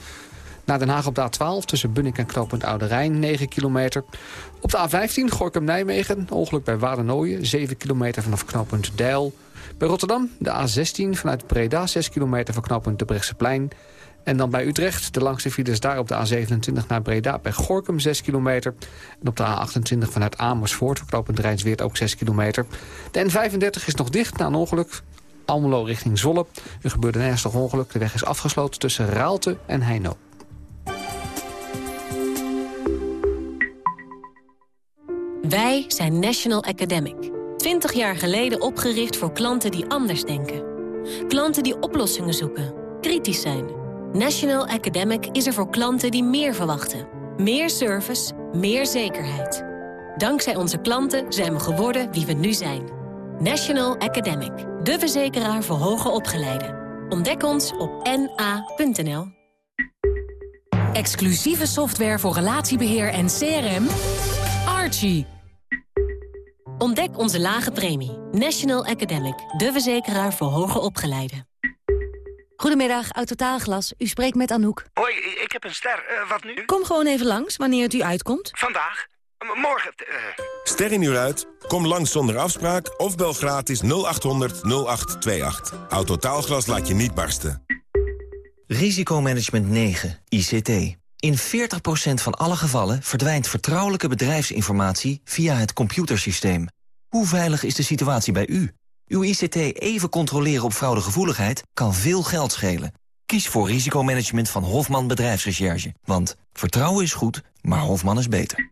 Naar Den Haag op de A12 tussen Bunnik en knooppunt Oude Rijn, 9 kilometer. Op de A15 Gorkum-Nijmegen, ongeluk bij Wadernooien, 7 kilometer vanaf knooppunt Deil. Bij Rotterdam de A16 vanuit Breda, 6 kilometer van knooppunt de Brechtseplein. En dan bij Utrecht, de langste files daar op de A27 naar Breda... bij Gorkum 6 kilometer. En op de A28 vanuit Amersfoort, knooppunt Rijnsweert ook 6 kilometer. De N35 is nog dicht na een ongeluk. Almelo richting Zolle. Er gebeurde een ernstig ongeluk. De weg is afgesloten tussen Raalte en Heino. Wij zijn National Academic. 20 jaar geleden opgericht voor klanten die anders denken. Klanten die oplossingen zoeken, kritisch zijn. National Academic is er voor klanten die meer verwachten. Meer service, meer zekerheid. Dankzij onze klanten zijn we geworden wie we nu zijn. National Academic, de verzekeraar voor hoger opgeleiden. Ontdek ons op na.nl. Exclusieve software voor relatiebeheer en CRM... Archie. Ontdek onze lage premie. National Academic, de verzekeraar voor hoger opgeleiden. Goedemiddag, Autotaalglas. U spreekt met Anouk. Hoi, ik heb een ster. Uh, wat nu? Kom gewoon even langs, wanneer het u uitkomt. Vandaag? M morgen? Uh... Ster in uur uit? Kom langs zonder afspraak of bel gratis 0800 0828. Autotaalglas laat je niet barsten. Risicomanagement 9, ICT. In 40% van alle gevallen verdwijnt vertrouwelijke bedrijfsinformatie via het computersysteem. Hoe veilig is de situatie bij u? Uw ICT even controleren op fraudegevoeligheid kan veel geld schelen. Kies voor risicomanagement van Hofman Bedrijfsrecherche. Want vertrouwen is goed, maar Hofman is beter.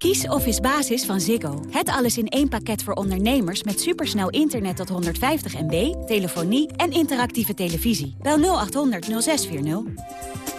Kies Office Basis van Ziggo. Het alles in één pakket voor ondernemers met supersnel internet tot 150 MB, telefonie en interactieve televisie. Bel 0800 0640.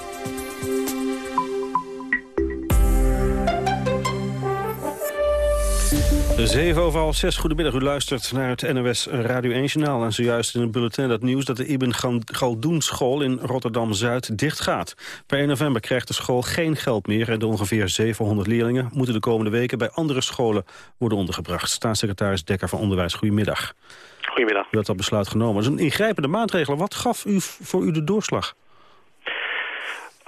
Zeven over half zes, goedemiddag. U luistert naar het NOS Radio 1-journaal. En zojuist in het bulletin dat nieuws dat de Ibn Galdoen school in Rotterdam-Zuid dichtgaat. Per 1 november krijgt de school geen geld meer... en de ongeveer 700 leerlingen moeten de komende weken... bij andere scholen worden ondergebracht. Staatssecretaris Dekker van Onderwijs, goedemiddag. Goedemiddag. U had dat besluit genomen. Dat is een ingrijpende maatregel. Wat gaf u voor u de doorslag?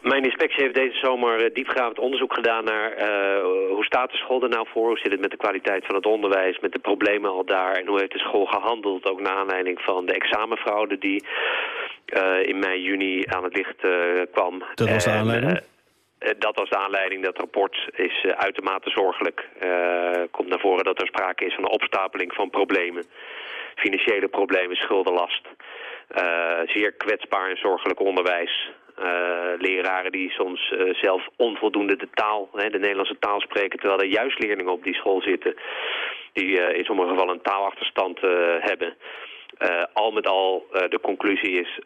Mijn inspectie heeft deze zomer eh, diepgaand onderzoek gedaan naar uh, hoe staat de school er nou voor, hoe zit het met de kwaliteit van het onderwijs, met de problemen al daar en hoe heeft de school gehandeld, ook naar aanleiding van de examenfraude die uh, in mei, juni aan het licht kwam. Dat was de aanleiding? dat was de aanleiding. Dat rapport is uitermate zorgelijk. komt naar voren dat er sprake is van een opstapeling van problemen. Financiële problemen, schuldenlast. zeer kwetsbaar en zorgelijk onderwijs. Uh, leraren die soms uh, zelf onvoldoende de taal, hè, de Nederlandse taal spreken... terwijl er juist leerlingen op die school zitten... die uh, in sommige gevallen een taalachterstand hebben... al met al, de conclusie is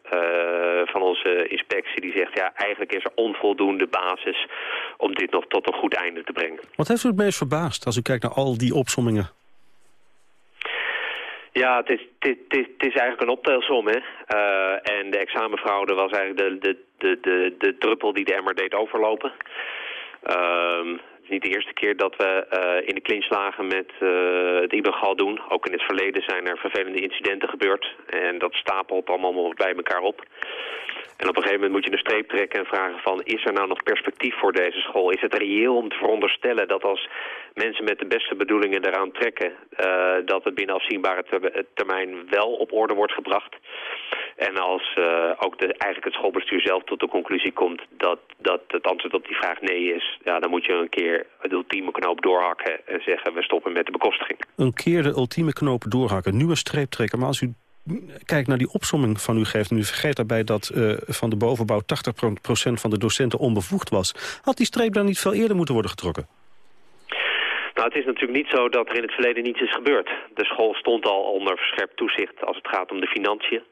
van onze inspectie die zegt... ja, eigenlijk is er onvoldoende basis om dit nog tot een goed einde te brengen. Wat heeft u het meest verbaasd als u kijkt naar al die opsommingen? Ja, het is, het, is, het is eigenlijk een optelsom. Hè? En de examenfraude was eigenlijk de, de, de, de, de druppel die de emmer deed overlopen. Uh, het is niet de eerste keer dat we uh, in de clinch lagen met uh, het illegaal doen. Ook in het verleden zijn er vervelende incidenten gebeurd. En dat stapelt allemaal bij elkaar op. En op een gegeven moment moet je een streep trekken en vragen van... is er nou nog perspectief voor deze school? Is het reëel om te veronderstellen dat als mensen met de beste bedoelingen eraan trekken... Uh, dat het binnen afzienbare ter termijn wel op orde wordt gebracht? En als uh, ook de, eigenlijk het schoolbestuur zelf tot de conclusie komt... dat, dat het antwoord op die vraag nee is... Ja, dan moet je een keer de ultieme knoop doorhakken en zeggen... we stoppen met de bekostiging. Een keer de ultieme knoop doorhakken, nieuwe streep trekken. Maar als u kijk naar die opsomming van u geeft... en u vergeet daarbij dat uh, van de bovenbouw 80% van de docenten onbevoegd was... had die streep dan niet veel eerder moeten worden getrokken? Nou, het is natuurlijk niet zo dat er in het verleden niets is gebeurd. De school stond al onder verscherpt toezicht als het gaat om de financiën.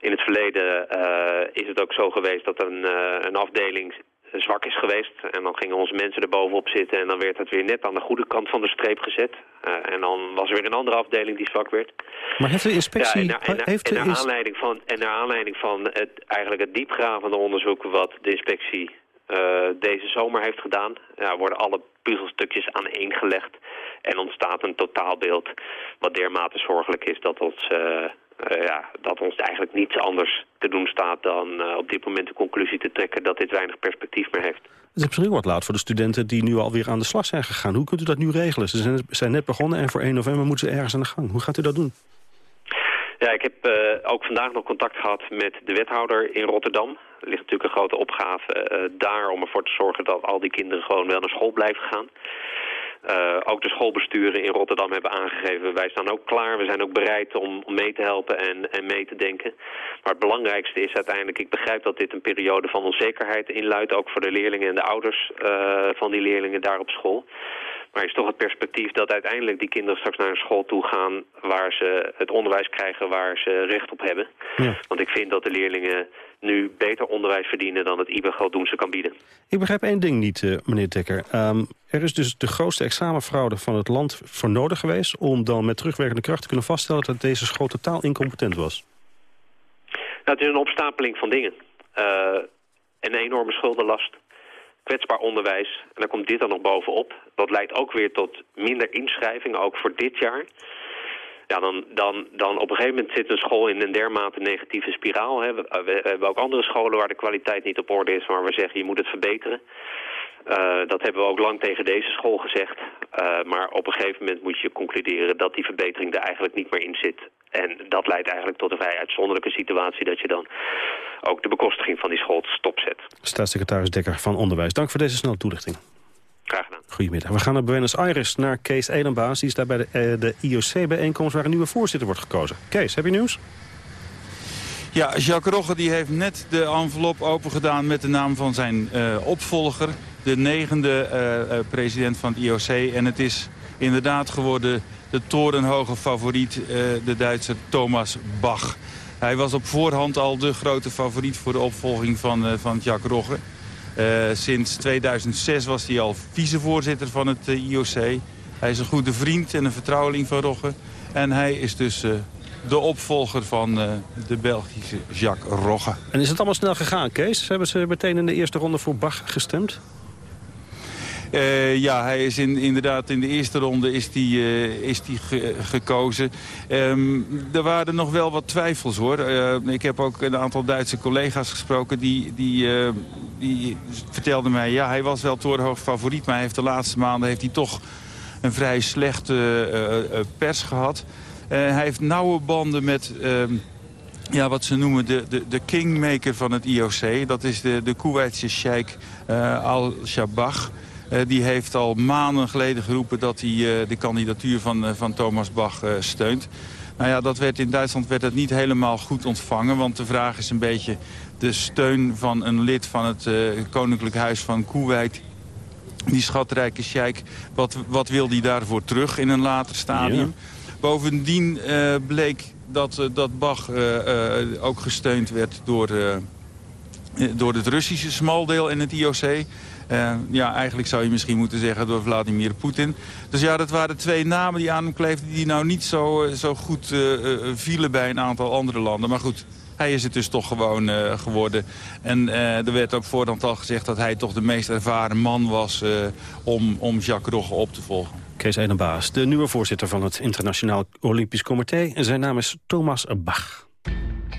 In het verleden uh, is het ook zo geweest dat een, uh, een afdeling zwak is geweest. En dan gingen onze mensen er bovenop zitten en dan werd het weer net aan de goede kant van de streep gezet. Uh, en dan was er weer een andere afdeling die zwak werd. Maar heeft de inspectie... Ja, en, heeft en, naar, aanleiding van, en naar aanleiding van het, eigenlijk het diepgravende onderzoek wat de inspectie uh, deze zomer heeft gedaan... Ja, worden alle puzzelstukjes aaneengelegd en ontstaat een totaalbeeld wat dermate zorgelijk is dat ons... Uh, uh, ja, dat ons eigenlijk niets anders te doen staat dan uh, op dit moment de conclusie te trekken dat dit weinig perspectief meer heeft. Het is misschien wat laat voor de studenten die nu alweer aan de slag zijn gegaan. Hoe kunt u dat nu regelen? Ze zijn, zijn net begonnen en voor 1 november moeten ze ergens aan de gang. Hoe gaat u dat doen? Ja, ik heb uh, ook vandaag nog contact gehad met de wethouder in Rotterdam. Er ligt natuurlijk een grote opgave daar om ervoor te zorgen dat al die kinderen gewoon wel naar school blijven gaan. Uh, ook de schoolbesturen in Rotterdam hebben aangegeven... wij staan ook klaar, we zijn ook bereid om, mee te helpen en, en mee te denken. Maar het belangrijkste is uiteindelijk... ik begrijp dat dit een periode van onzekerheid inluidt... ook voor de leerlingen en de ouders uh, van die leerlingen daar op school. Maar is toch het perspectief dat uiteindelijk die kinderen straks naar een school toe gaan... waar ze het onderwijs krijgen waar ze recht op hebben. Ja. Want ik vind dat de leerlingen nu beter onderwijs verdienen dan het IBE Geldoense kan bieden. Ik begrijp één ding niet, uh, meneer Dekker. Um, er is dus de grootste examenfraude van het land voor nodig geweest... om dan met terugwerkende kracht te kunnen vaststellen... dat deze school totaal incompetent was. Nou, het is een opstapeling van dingen. Uh, een enorme schuldenlast, kwetsbaar onderwijs. En dan komt dit dan nog bovenop. Dat leidt ook weer tot minder inschrijvingen, ook voor dit jaar ja, dan, dan, dan op een gegeven moment zit een school in een dermate negatieve spiraal. Hè. We, hebben ook andere scholen waar de kwaliteit niet op orde is, maar we zeggen je moet het verbeteren. Uh, dat hebben we ook lang tegen deze school gezegd. Uh, maar op een gegeven moment moet je concluderen dat die verbetering er eigenlijk niet meer in zit. En dat leidt eigenlijk tot een vrij uitzonderlijke situatie dat je dan ook de bekostiging van die school stopzet. Staatssecretaris Dekker van Onderwijs, dank voor deze snelle toelichting. Graag gedaan. Goedemiddag. We gaan naar Buenos Aires, naar Kees Edenbaas. Die is daar bij de, uh, de IOC-bijeenkomst waar een nieuwe voorzitter wordt gekozen. Kees, heb je nieuws? Ja, Jacques Rogge die heeft net de envelop opengedaan met de naam van zijn uh, opvolger. De negende uh, uh, president van het IOC. En het is inderdaad geworden de torenhoge favoriet, de Duitser Thomas Bach. Hij was op voorhand al de grote favoriet voor de opvolging van, van Jacques Rogge. Sinds 2006 was hij al vicevoorzitter van het IOC. Hij is een goede vriend en een vertrouweling van Rogge. En hij is dus de opvolger van de Belgische Jacques Rogge. En is het allemaal snel gegaan, Kees? Hebben ze meteen in de eerste ronde voor Bach gestemd? Uh, ja, hij is in, inderdaad in de eerste ronde is die, uh, is die ge, gekozen. Um, er waren nog wel wat twijfels hoor. Uh, ik heb ook een aantal Duitse collega's gesproken die, die, die vertelden mij... ja, hij was wel torenhoog favoriet, maar hij heeft de laatste maanden heeft hij toch een vrij slechte pers gehad. Eh, hij heeft nauwe banden met... Ehm, ja, wat ze noemen de, de, de kingmaker van het IOC. Dat is de, de Koeweitse sheik al-Shabach. Uh, die heeft al maanden geleden geroepen dat hij uh, de kandidatuur van, van Thomas Bach steunt. Nou ja, dat werd in Duitsland werd dat niet helemaal goed ontvangen. Want de vraag is een beetje de steun van een lid van het Koninklijk Huis van Koeweit. Die schatrijke sheik, wat, wat wil die daarvoor terug in een later stadium? Ja. Bovendien uh, bleek dat, uh, dat Bach ook gesteund werd door, door het Russische smaldeel in het IOC. Ja, eigenlijk zou je misschien moeten zeggen door Vladimir Poetin. Dus ja, dat waren twee namen die aan hem kleefden... die nou niet zo, zo goed vielen bij een aantal andere landen. Maar goed, hij is het dus toch gewoon geworden. En er werd ook voorhand al gezegd dat hij toch de meest ervaren man was... Om, om Jacques Rogge op te volgen. Kees Edenbaas, de nieuwe voorzitter van het Internationaal Olympisch Comité. En zijn naam is Thomas Bach.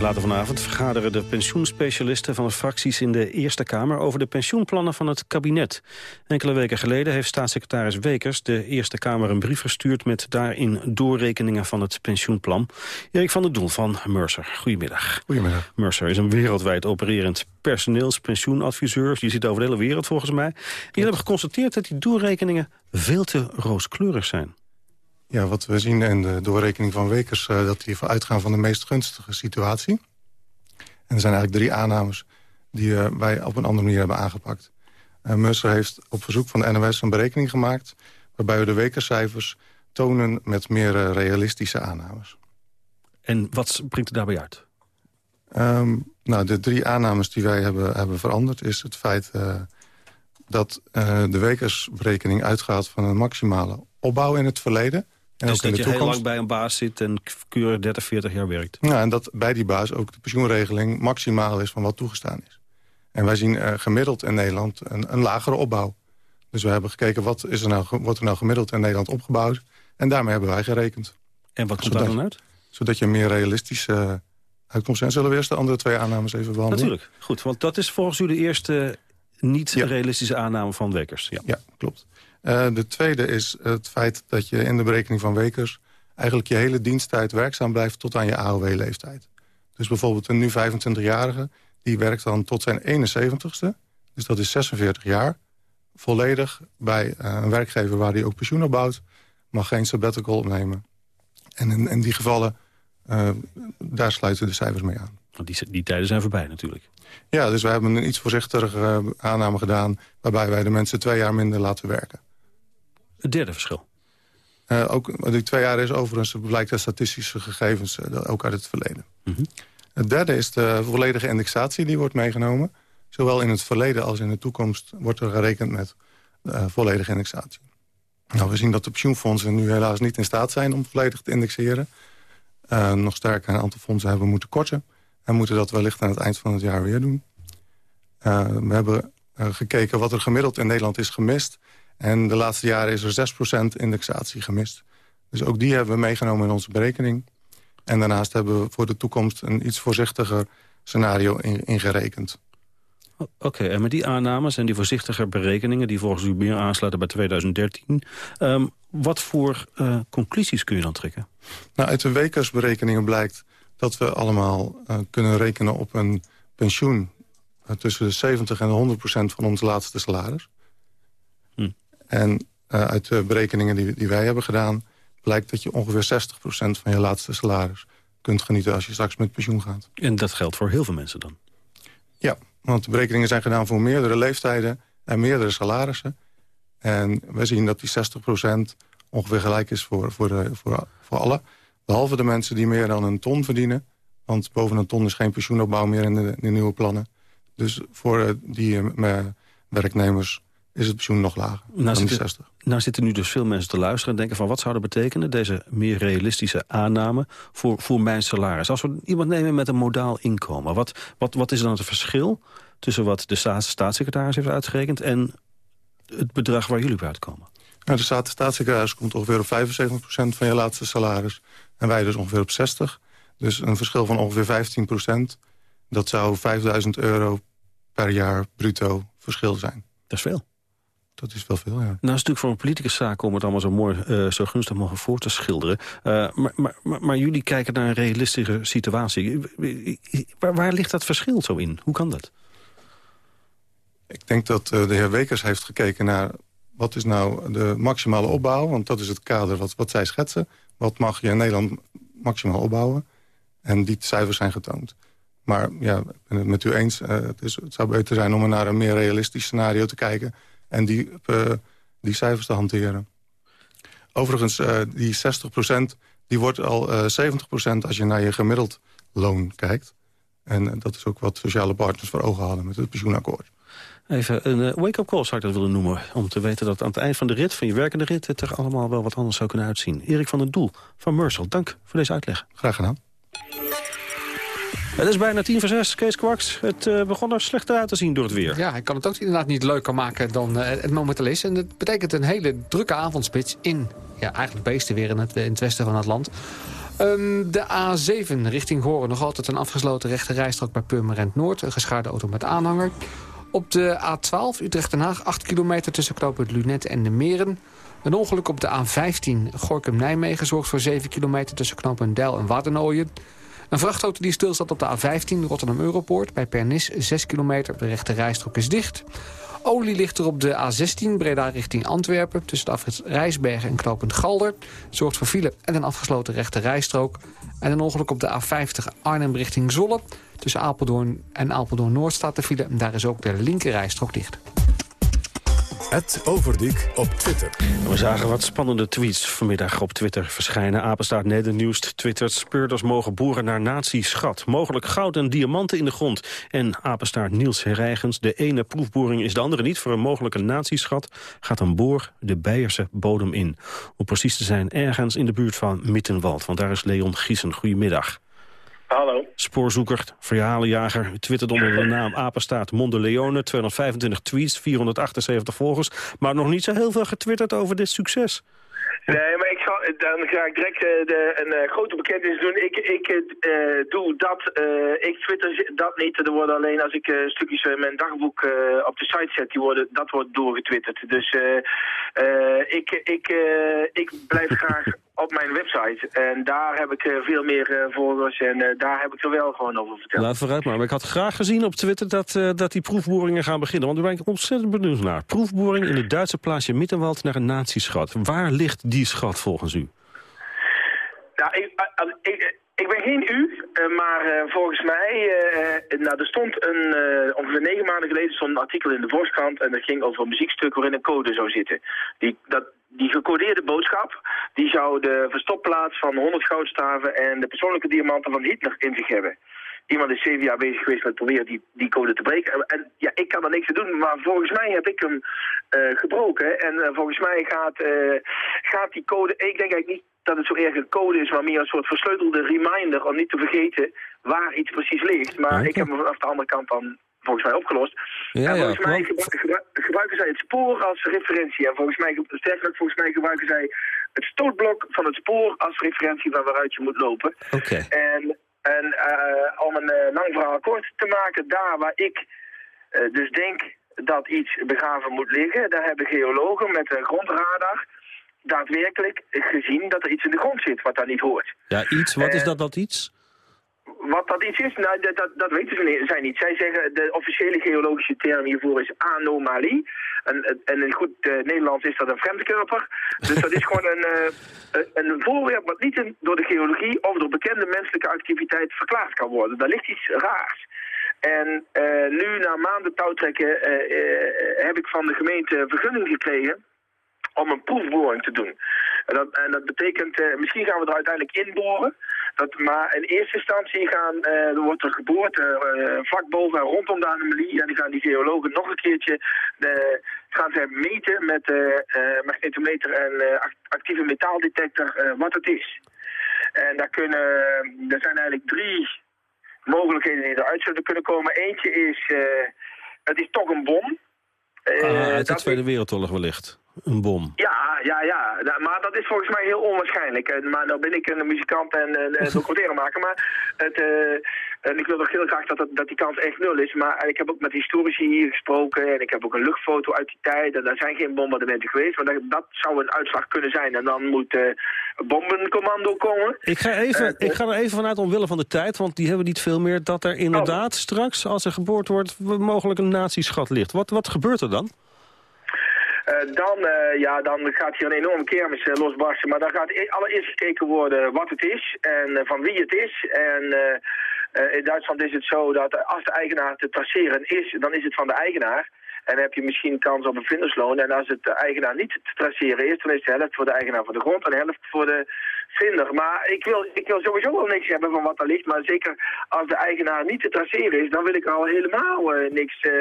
Later vanavond vergaderen de pensioenspecialisten van de fracties in de Eerste Kamer over de pensioenplannen van het kabinet. Enkele weken geleden heeft staatssecretaris Wekers de Eerste Kamer een brief gestuurd met daarin doorrekeningen van het pensioenplan. Erik van der Doel van Mercer, goedemiddag. Goedemiddag. Mercer is een wereldwijd opererend personeelspensioenadviseur. Die zit over de hele wereld volgens mij. Jullie hebben geconstateerd dat die doorrekeningen veel te rooskleurig zijn. Ja, wat we zien in de doorrekening van Wekers... Uh, dat die uitgaan van de meest gunstige situatie. En er zijn eigenlijk drie aannames die uh, wij op een andere manier hebben aangepakt. Uh, Mercer heeft op verzoek van de NOS een berekening gemaakt... waarbij we de Wekerscijfers tonen met meer realistische aannames. En wat brengt er daarbij uit? Um, nou, de drie aannames die wij hebben, hebben veranderd... is het feit dat de Wekersberekening uitgaat van een maximale opbouw in het verleden... En dus dat je heel lang bij een baas zit en keurig 30, 40 jaar werkt. Ja, en dat bij die baas ook de pensioenregeling maximaal is van wat toegestaan is. En wij zien uh, gemiddeld in Nederland een, een, lagere opbouw. Dus we hebben gekeken wat is er nou, wordt er nou gemiddeld in Nederland opgebouwd. En daarmee hebben wij gerekend. En wat komt daar dan uit? Zodat je meer realistische uh, uitkomst hebt. Zullen we eerst de andere twee aannames even behandelen? Natuurlijk, goed. Want dat is volgens u de eerste niet realistische aanname van Wekkers. Ja, ja klopt. Uh, de tweede is het feit dat je in de berekening van Wekers... eigenlijk je hele diensttijd werkzaam blijft tot aan je AOW-leeftijd. Dus bijvoorbeeld een nu 25-jarige, die werkt dan tot zijn 71ste. Dus dat is 46 jaar. Volledig bij uh, een werkgever waar hij ook pensioen op bouwt. Mag geen sabbatical opnemen. En in, in die gevallen, uh, daar sluiten de cijfers mee aan. Die, die tijden zijn voorbij natuurlijk. Ja, dus we hebben een iets voorzichtige aanname gedaan... waarbij wij de mensen twee jaar minder laten werken. Het derde verschil? Uh, ook, die twee jaar is overigens blijkt uit statistische gegevens, uh, ook uit het verleden. Mm -hmm. Het derde is de volledige indexatie die wordt meegenomen. Zowel in het verleden als in de toekomst wordt er gerekend met uh, volledige indexatie. Nou, we zien dat de pensioenfondsen nu helaas niet in staat zijn om volledig te indexeren. nog sterker, een aantal fondsen hebben moeten korten. En moeten dat wellicht aan het eind van het jaar weer doen. we hebben gekeken wat er gemiddeld in Nederland is gemist en de laatste jaren is er 6% indexatie gemist. Dus ook die hebben we meegenomen in onze berekening. En daarnaast hebben we voor de toekomst een iets voorzichtiger scenario ingerekend. Oké, en met die aannames en die voorzichtiger berekeningen... die volgens u meer aansluiten bij 2013... Um, wat voor uh, conclusies kun je dan trekken? Nou, uit de Wekersberekeningen blijkt dat we allemaal uh, kunnen rekenen op een pensioen... Uh, tussen de 70 en de 100 procent van ons laatste salaris. En eh, uit de berekeningen die, die wij hebben gedaan... blijkt dat je ongeveer 60% van je laatste salaris kunt genieten... als je straks met pensioen gaat. En dat geldt voor heel veel mensen dan? Ja, want de berekeningen zijn gedaan voor meerdere leeftijden... en meerdere salarissen. En we zien dat die 60% ongeveer gelijk is voor, voor, de, voor, voor alle. Behalve de mensen die meer dan een ton verdienen. Want boven een ton is geen pensioenopbouw meer in de, de nieuwe plannen. Dus voor eh, die uh, werknemers is het pensioen nog lager nou dan zitten, 60. Nou zitten nu dus veel mensen te luisteren en denken van... wat zou dat betekenen, deze meer realistische aanname voor, voor mijn salaris? Als we iemand nemen met een modaal inkomen, wat, wat, wat is dan het verschil... tussen wat de staats, staatssecretaris heeft uitgerekend... en het bedrag waar jullie op uitkomen? Nou, de staatssecretaris komt ongeveer op 75% van je laatste salaris. En wij dus ongeveer op 60. Dus een verschil van ongeveer 15%. Dat zou 5000 euro per jaar bruto verschil zijn. Dat is veel. Dat is wel veel, ja. Nou, is natuurlijk voor een politicus zaak om het allemaal zo mooi, uh, zo gunstig mogelijk voor te schilderen. Uh, maar, maar, maar, maar, jullie kijken naar een realistische situatie. Waar, waar, ligt dat verschil zo in? Hoe kan dat? Ik denk dat uh, de heer Wekers heeft gekeken naar... wat is nou de maximale opbouw? Want dat is het kader wat, wat zij schetsen. Wat mag je in Nederland maximaal opbouwen? En die cijfers zijn getoond. Maar ja, ik ben het met u eens. Het, is, het zou beter zijn om naar een meer realistisch scenario te kijken... en die, uh, die cijfers te hanteren. Overigens, uh, die 60% die wordt al 70% als je naar je gemiddeld loon kijkt. En dat is ook wat sociale partners voor ogen hadden met het pensioenakkoord. Even een wake-up call zou ik dat willen noemen. Om te weten dat aan het eind van de rit, van je werkende rit... het er allemaal wel wat anders zou kunnen uitzien. Erik van den Doel van Mercel, dank voor deze uitleg. Graag gedaan. Het is bijna tien voor zes. Kees Kwaks, het uh, begon er slechter uit te zien door het weer. Ja, ik kan het ook inderdaad niet leuker maken dan uh, het momenteel is. En dat betekent een hele drukke avondspits in, ja, eigenlijk beestenweer in het, in het westen van het land. Um, de A7 richting Horen nog altijd een afgesloten rechte rijstrook bij Purmerend Noord. Een geschaarde auto met aanhanger. Op de A12 Utrecht-Den Haag 8 kilometer tussen knooppunt Lunet en de Meren. Een ongeluk op de A15 Gorkum-Nijmegen zorgt voor 7 kilometer tussen knooppunt Deil en Waddenooien. Een vrachtauto die stilstaat op de A15 Rotterdam-Europoort. Bij Pernis 6 kilometer. De rechte rijstrook is dicht. Olie ligt er op de A16 Breda richting Antwerpen. Tussen de afrit Rijsbergen en knooppunt Galder. Zorgt voor file en een afgesloten rechte rijstrook. En een ongeluk op de A50 Arnhem richting Zolle. Tussen Apeldoorn en Apeldoorn-Noord staat de file. En daar is ook de linker rijstrook dicht. Het Overdiek op Twitter. We zagen wat spannende tweets vanmiddag op Twitter verschijnen. Apenstaat Nedernieuws twittert... speurders mogen boeren naar nazi-schat. Mogelijk goud en diamanten in de grond. En apenstaart Niels Herrijgens. De ene proefboring is de andere niet. Voor een mogelijke nazi-schat gaat een boor de Beierse bodem in. Om precies te zijn ergens in de buurt van Mittenwald. Want daar is Leon Giesen. Goedemiddag. Hallo. Spoorzoeker, verhalenjager, twittert onder de naam Apenstaat Monde Leone. 225 tweets, 478 volgers. Maar nog niet zo heel veel getwitterd over dit succes. Nee, maar ik ga, dan ga ik direct uh, de, een uh, grote bekentenis doen. Ik, ik uh, doe dat, ik twitter dat niet. Er worden alleen als ik stukjes mijn dagboek op de site zet, die worden, dat wordt doorgetwitterd. Dus ik, ik, ik blijf graag op mijn website. En daar heb ik veel meer volgers en daar heb ik er wel gewoon over verteld. Laat vooruit maar. maar ik had graag gezien op Twitter dat, dat die proefboringen gaan beginnen. Want daar ben ik ontzettend benieuwd naar. Proefboring in het Duitse plaatsje Mittenwald naar een natieschat. Waar ligt die schat volgens u? Nou, ik, ik, ik ben geen u, eh, maar uh, volgens mij, uh, nou, er stond een, ongeveer negen maanden geleden stond een artikel in de Volkskrant en dat ging over een muziekstuk waarin een code zou zitten. Die, dat, die gecodeerde boodschap, die zou de verstopplaats van 100 goudstaven en de persoonlijke diamanten van Hitler in zich hebben. Iemand is zeven jaar bezig geweest met proberen die, die code te breken. En ja, ik kan er niks aan doen, maar volgens mij heb ik hem gebroken. En volgens mij gaat, gaat die code, ik denk eigenlijk niet dat het zo erg een code is, maar meer een soort versleutelde reminder om niet te vergeten waar iets precies ligt. Maar ik heb hem vanaf de andere kant dan volgens mij opgelost. Ja, en volgens ja, mij gebruiken zij het spoor als referentie. En volgens mij, sterker volgens mij gebruiken zij het stootblok van het spoor als referentie van waaruit je moet lopen. Oké. En, en uh, om een uh, lang verhaal kort te maken, daar waar ik uh, dus denk dat iets begraven moet liggen, daar hebben geologen met een grondradar daadwerkelijk gezien dat er iets in de grond zit wat daar niet hoort. Ja, iets. Wat is dat dat iets? wat dat iets is, nou, dat, dat, dat weten ze zij niet. Zij zeggen, de officiële geologische term hiervoor is anomalie. En, en in goed uh, Nederlands is dat een vreemdkörper. Dus dat is gewoon een, uh, een voorwerp wat niet door de geologie of door bekende menselijke activiteit verklaard kan worden. Daar ligt iets raars. En uh, nu, na maanden touwtrekken, heb ik van de gemeente vergunning gekregen om een proefboring te doen. En dat, en dat betekent, uh, misschien gaan we er uiteindelijk inboren. Dat, maar in eerste instantie gaan, uh, er wordt er geboord uh, vlak boven en rondom de anomalie. En dan gaan die geologen nog een keertje gaan ze meten met magnetometer en actieve metaaldetector wat het is. En daar, kunnen, er zijn eigenlijk drie mogelijkheden die eruit zouden kunnen komen. Eentje is, het is toch een bom. Ah, uit de Tweede Wereldoorlog wellicht. Een bom. Ja, ja, ja. Maar dat is volgens mij heel onwaarschijnlijk. Maar nou ben ik een muzikant en een documentaire maken. Maar het, uh, en ik wil nog heel graag dat, dat, dat, die kans echt nul is. Maar ik heb ook met historici hier gesproken. En ik heb ook een luchtfoto uit die tijd. En daar zijn geen bombardementen geweest. Maar dat, dat zou een uitslag kunnen zijn. En dan moet uh, bombencommando komen. Ik ga, even, uh, ik ga er even vanuit omwille van de tijd. Want die hebben niet veel meer. Dat er inderdaad oh. straks, als er geboord wordt, mogelijk een natieschat ligt. Wat, wat gebeurt er dan? Uh, dan, uh, ja, dan gaat hier een enorme kermis uh, losbarsten. Maar dan gaat e-, allereerst gekeken worden wat het is en van wie het is. En in Duitsland is het zo dat als de eigenaar te traceren is, dan is het van de eigenaar. En dan heb je misschien kans op een vindersloon. En als het de eigenaar niet te traceren is, dan is de helft voor de eigenaar van de grond en de helft voor de vinder. Maar ik wil, ik wil sowieso wel niks hebben van wat er ligt. Maar zeker als de eigenaar niet te traceren is, dan wil ik al helemaal uh, niks, uh,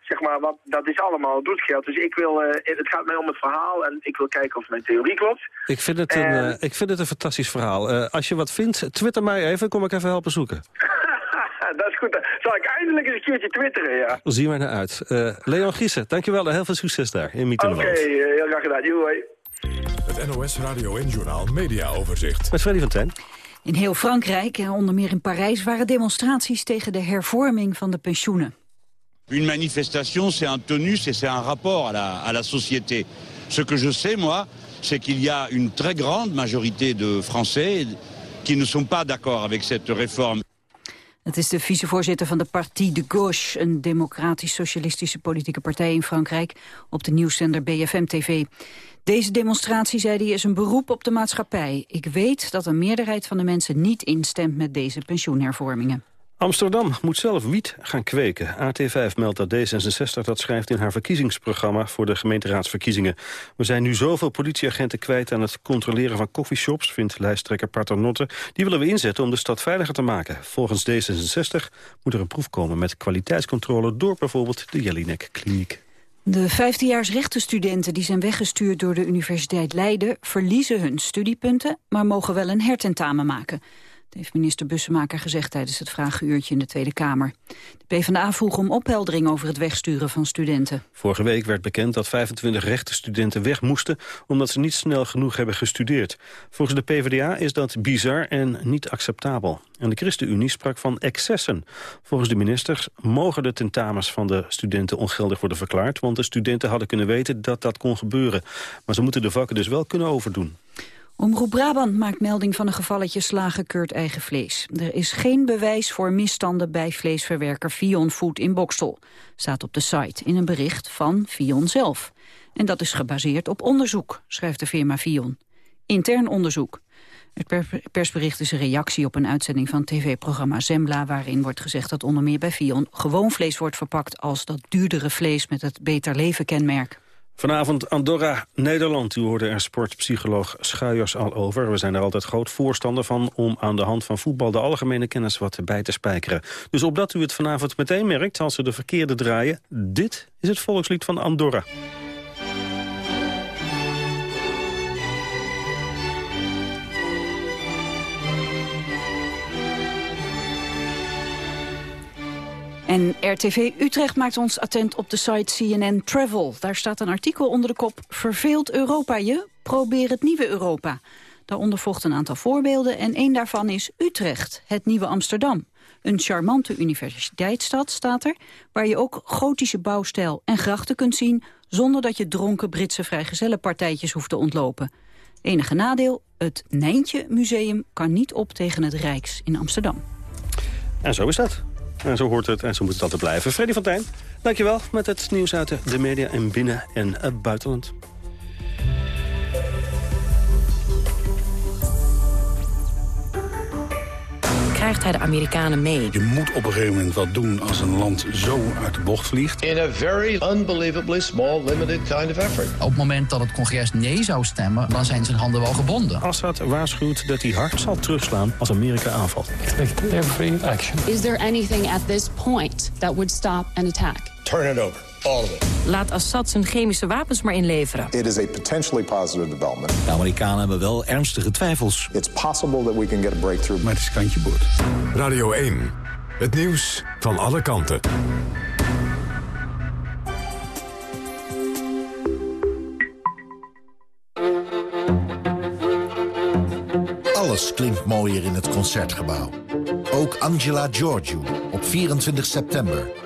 zeg maar, want dat is allemaal bloedgeld. Dus ik wil, uh, het gaat mij om het verhaal en ik wil kijken of mijn theorie klopt. Ik vind het een, ik vind het een fantastisch verhaal. als je wat vindt, twitter mij even, kom ik even helpen zoeken. dat is goed. Zal ik eindelijk eens een keertje twitteren, ja. Zien wij naar uit. Leon Giessen, dankjewel en heel veel succes daar in Oké, okay, heel graag gedaan. Doei. Het NOS Radio en Journal Media Overzicht. Met Freddy van Tijn. In heel Frankrijk, en onder meer in Parijs, waren demonstraties tegen de hervorming van de pensioenen. Une manifestation, c'est un tonus et c'est un rapport à la, à la société. Ce que je sais, moi, c'est qu'il y a une très grande majorité de Français qui ne sont pas d'accord avec cette réforme. Het is de vicevoorzitter van de Parti de Gauche... een democratisch-socialistische politieke partij in Frankrijk... op de nieuwszender BFM-TV. Deze demonstratie, zei hij, is een beroep op de maatschappij. Ik weet dat een meerderheid van de mensen niet instemt met deze pensioenhervormingen. Amsterdam moet zelf wiet gaan kweken. AT5 meldt dat D66 dat schrijft in haar verkiezingsprogramma voor de gemeenteraadsverkiezingen. We zijn nu zoveel politieagenten kwijt aan het controleren van coffeeshops, vindt lijsttrekker Paternotte. Die willen we inzetten om de stad veiliger te maken. Volgens D66 moet er een proef komen met kwaliteitscontrole door bijvoorbeeld de Jellinek Kliniek. De 15-jaars rechtenstudenten die zijn weggestuurd door de Universiteit Leiden... verliezen hun studiepunten, maar mogen wel een hertentamen maken. Heeft minister Bussemaker gezegd tijdens het vragenuurtje in de Tweede Kamer. De PvdA vroeg om opheldering over het wegsturen van studenten. Vorige week werd bekend dat 25 rechtenstudenten weg moesten... omdat ze niet snel genoeg hebben gestudeerd. Volgens de PvdA is dat bizar en niet acceptabel. En de ChristenUnie sprak van excessen. Volgens de ministers mogen de tentamens van de studenten ongeldig worden verklaard... want de studenten hadden kunnen weten dat dat kon gebeuren. Maar ze moeten de vakken dus wel kunnen overdoen. Omroep Brabant maakt melding van een gevalletje slagekeurd eigen vlees. Er is geen bewijs voor misstanden bij vleesverwerker Vion Food in Bokstel. Staat op de site in een bericht van Vion zelf. En dat is gebaseerd op onderzoek, schrijft de firma Vion. Intern onderzoek. Het persbericht is een reactie op een uitzending van tv-programma Zembla... waarin wordt gezegd dat onder meer bij Vion gewoon vlees wordt verpakt... als dat duurdere vlees met het beter leven kenmerk. Vanavond Andorra, Nederland. U hoorde er sportpsycholoog Schuijers al over. We zijn er altijd groot voorstander van om aan de hand van voetbal... de algemene kennis wat bij te spijkeren. Dus opdat u het vanavond meteen merkt als ze de verkeerde draaien... dit is het volkslied van Andorra. En RTV Utrecht maakt ons attent op de site CNN Travel. Daar staat een artikel onder de kop Verveelt Europa je? Probeer het nieuwe Europa. Daaronder volgt een aantal voorbeelden en één daarvan is Utrecht, het nieuwe Amsterdam. Een charmante universiteitsstad staat er, waar je ook gotische bouwstijl en grachten kunt zien... zonder dat je dronken Britse vrijgezellenpartijtjes hoeft te ontlopen. Enige nadeel, het Nijntje Museum kan niet op tegen het Rijks in Amsterdam. En zo is dat. En zo hoort het en zo moet het altijd blijven. Freddy van Tijn, dankjewel met het nieuws uit de media en binnen- en het buitenland. Krijgt hij de Amerikanen mee. Je moet op een gegeven moment wat doen als een land zo uit de bocht vliegt. In a very unbelievably small, limited kind of effort. Op het moment dat het congres nee zou stemmen, dan zijn zijn handen wel gebonden. Assad waarschuwt dat hij hard zal terugslaan als Amerika aanvalt. Expect every action. Is there anything at this point that would stop an attack? Turn it over. Laat Assad zijn chemische wapens maar inleveren. It is a potentially positive development. De Amerikanen hebben wel ernstige twijfels. It's possible that we can get a breakthrough. Maar het is kantje boord. Radio 1. Het nieuws van alle kanten. Alles klinkt mooier in het Concertgebouw. Ook Angela Giorgio op 24 september.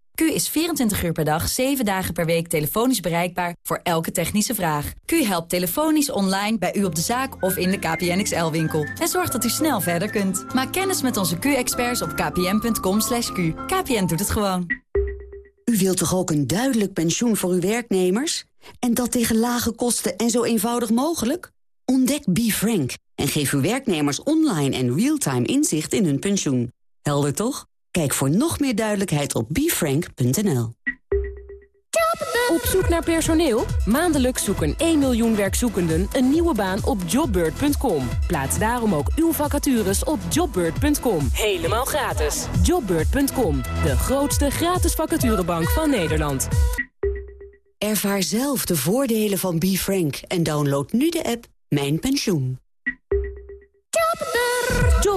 Q is 24 uur per dag, 7 dagen per week telefonisch bereikbaar voor elke technische vraag. Q helpt telefonisch online bij u op de zaak of in de KPN XL-winkel. En zorgt dat u snel verder kunt. Maak kennis met onze Q-experts op kpn.com. /q. KPN doet het gewoon. U wilt toch ook een duidelijk pensioen voor uw werknemers? En dat tegen lage kosten en zo eenvoudig mogelijk? Ontdek BeFrank en geef uw werknemers online en real-time inzicht in hun pensioen. Helder toch? Kijk voor nog meer duidelijkheid op befrank.nl. Op zoek naar personeel? Maandelijks zoeken 1 miljoen werkzoekenden een nieuwe baan op jobbird.com. Plaats daarom ook uw vacatures op jobbird.com. Helemaal gratis. Jobbird.com, de grootste gratis vacaturebank van Nederland. Ervaar zelf de voordelen van BeFrank en download nu de app Mijn Pensioen.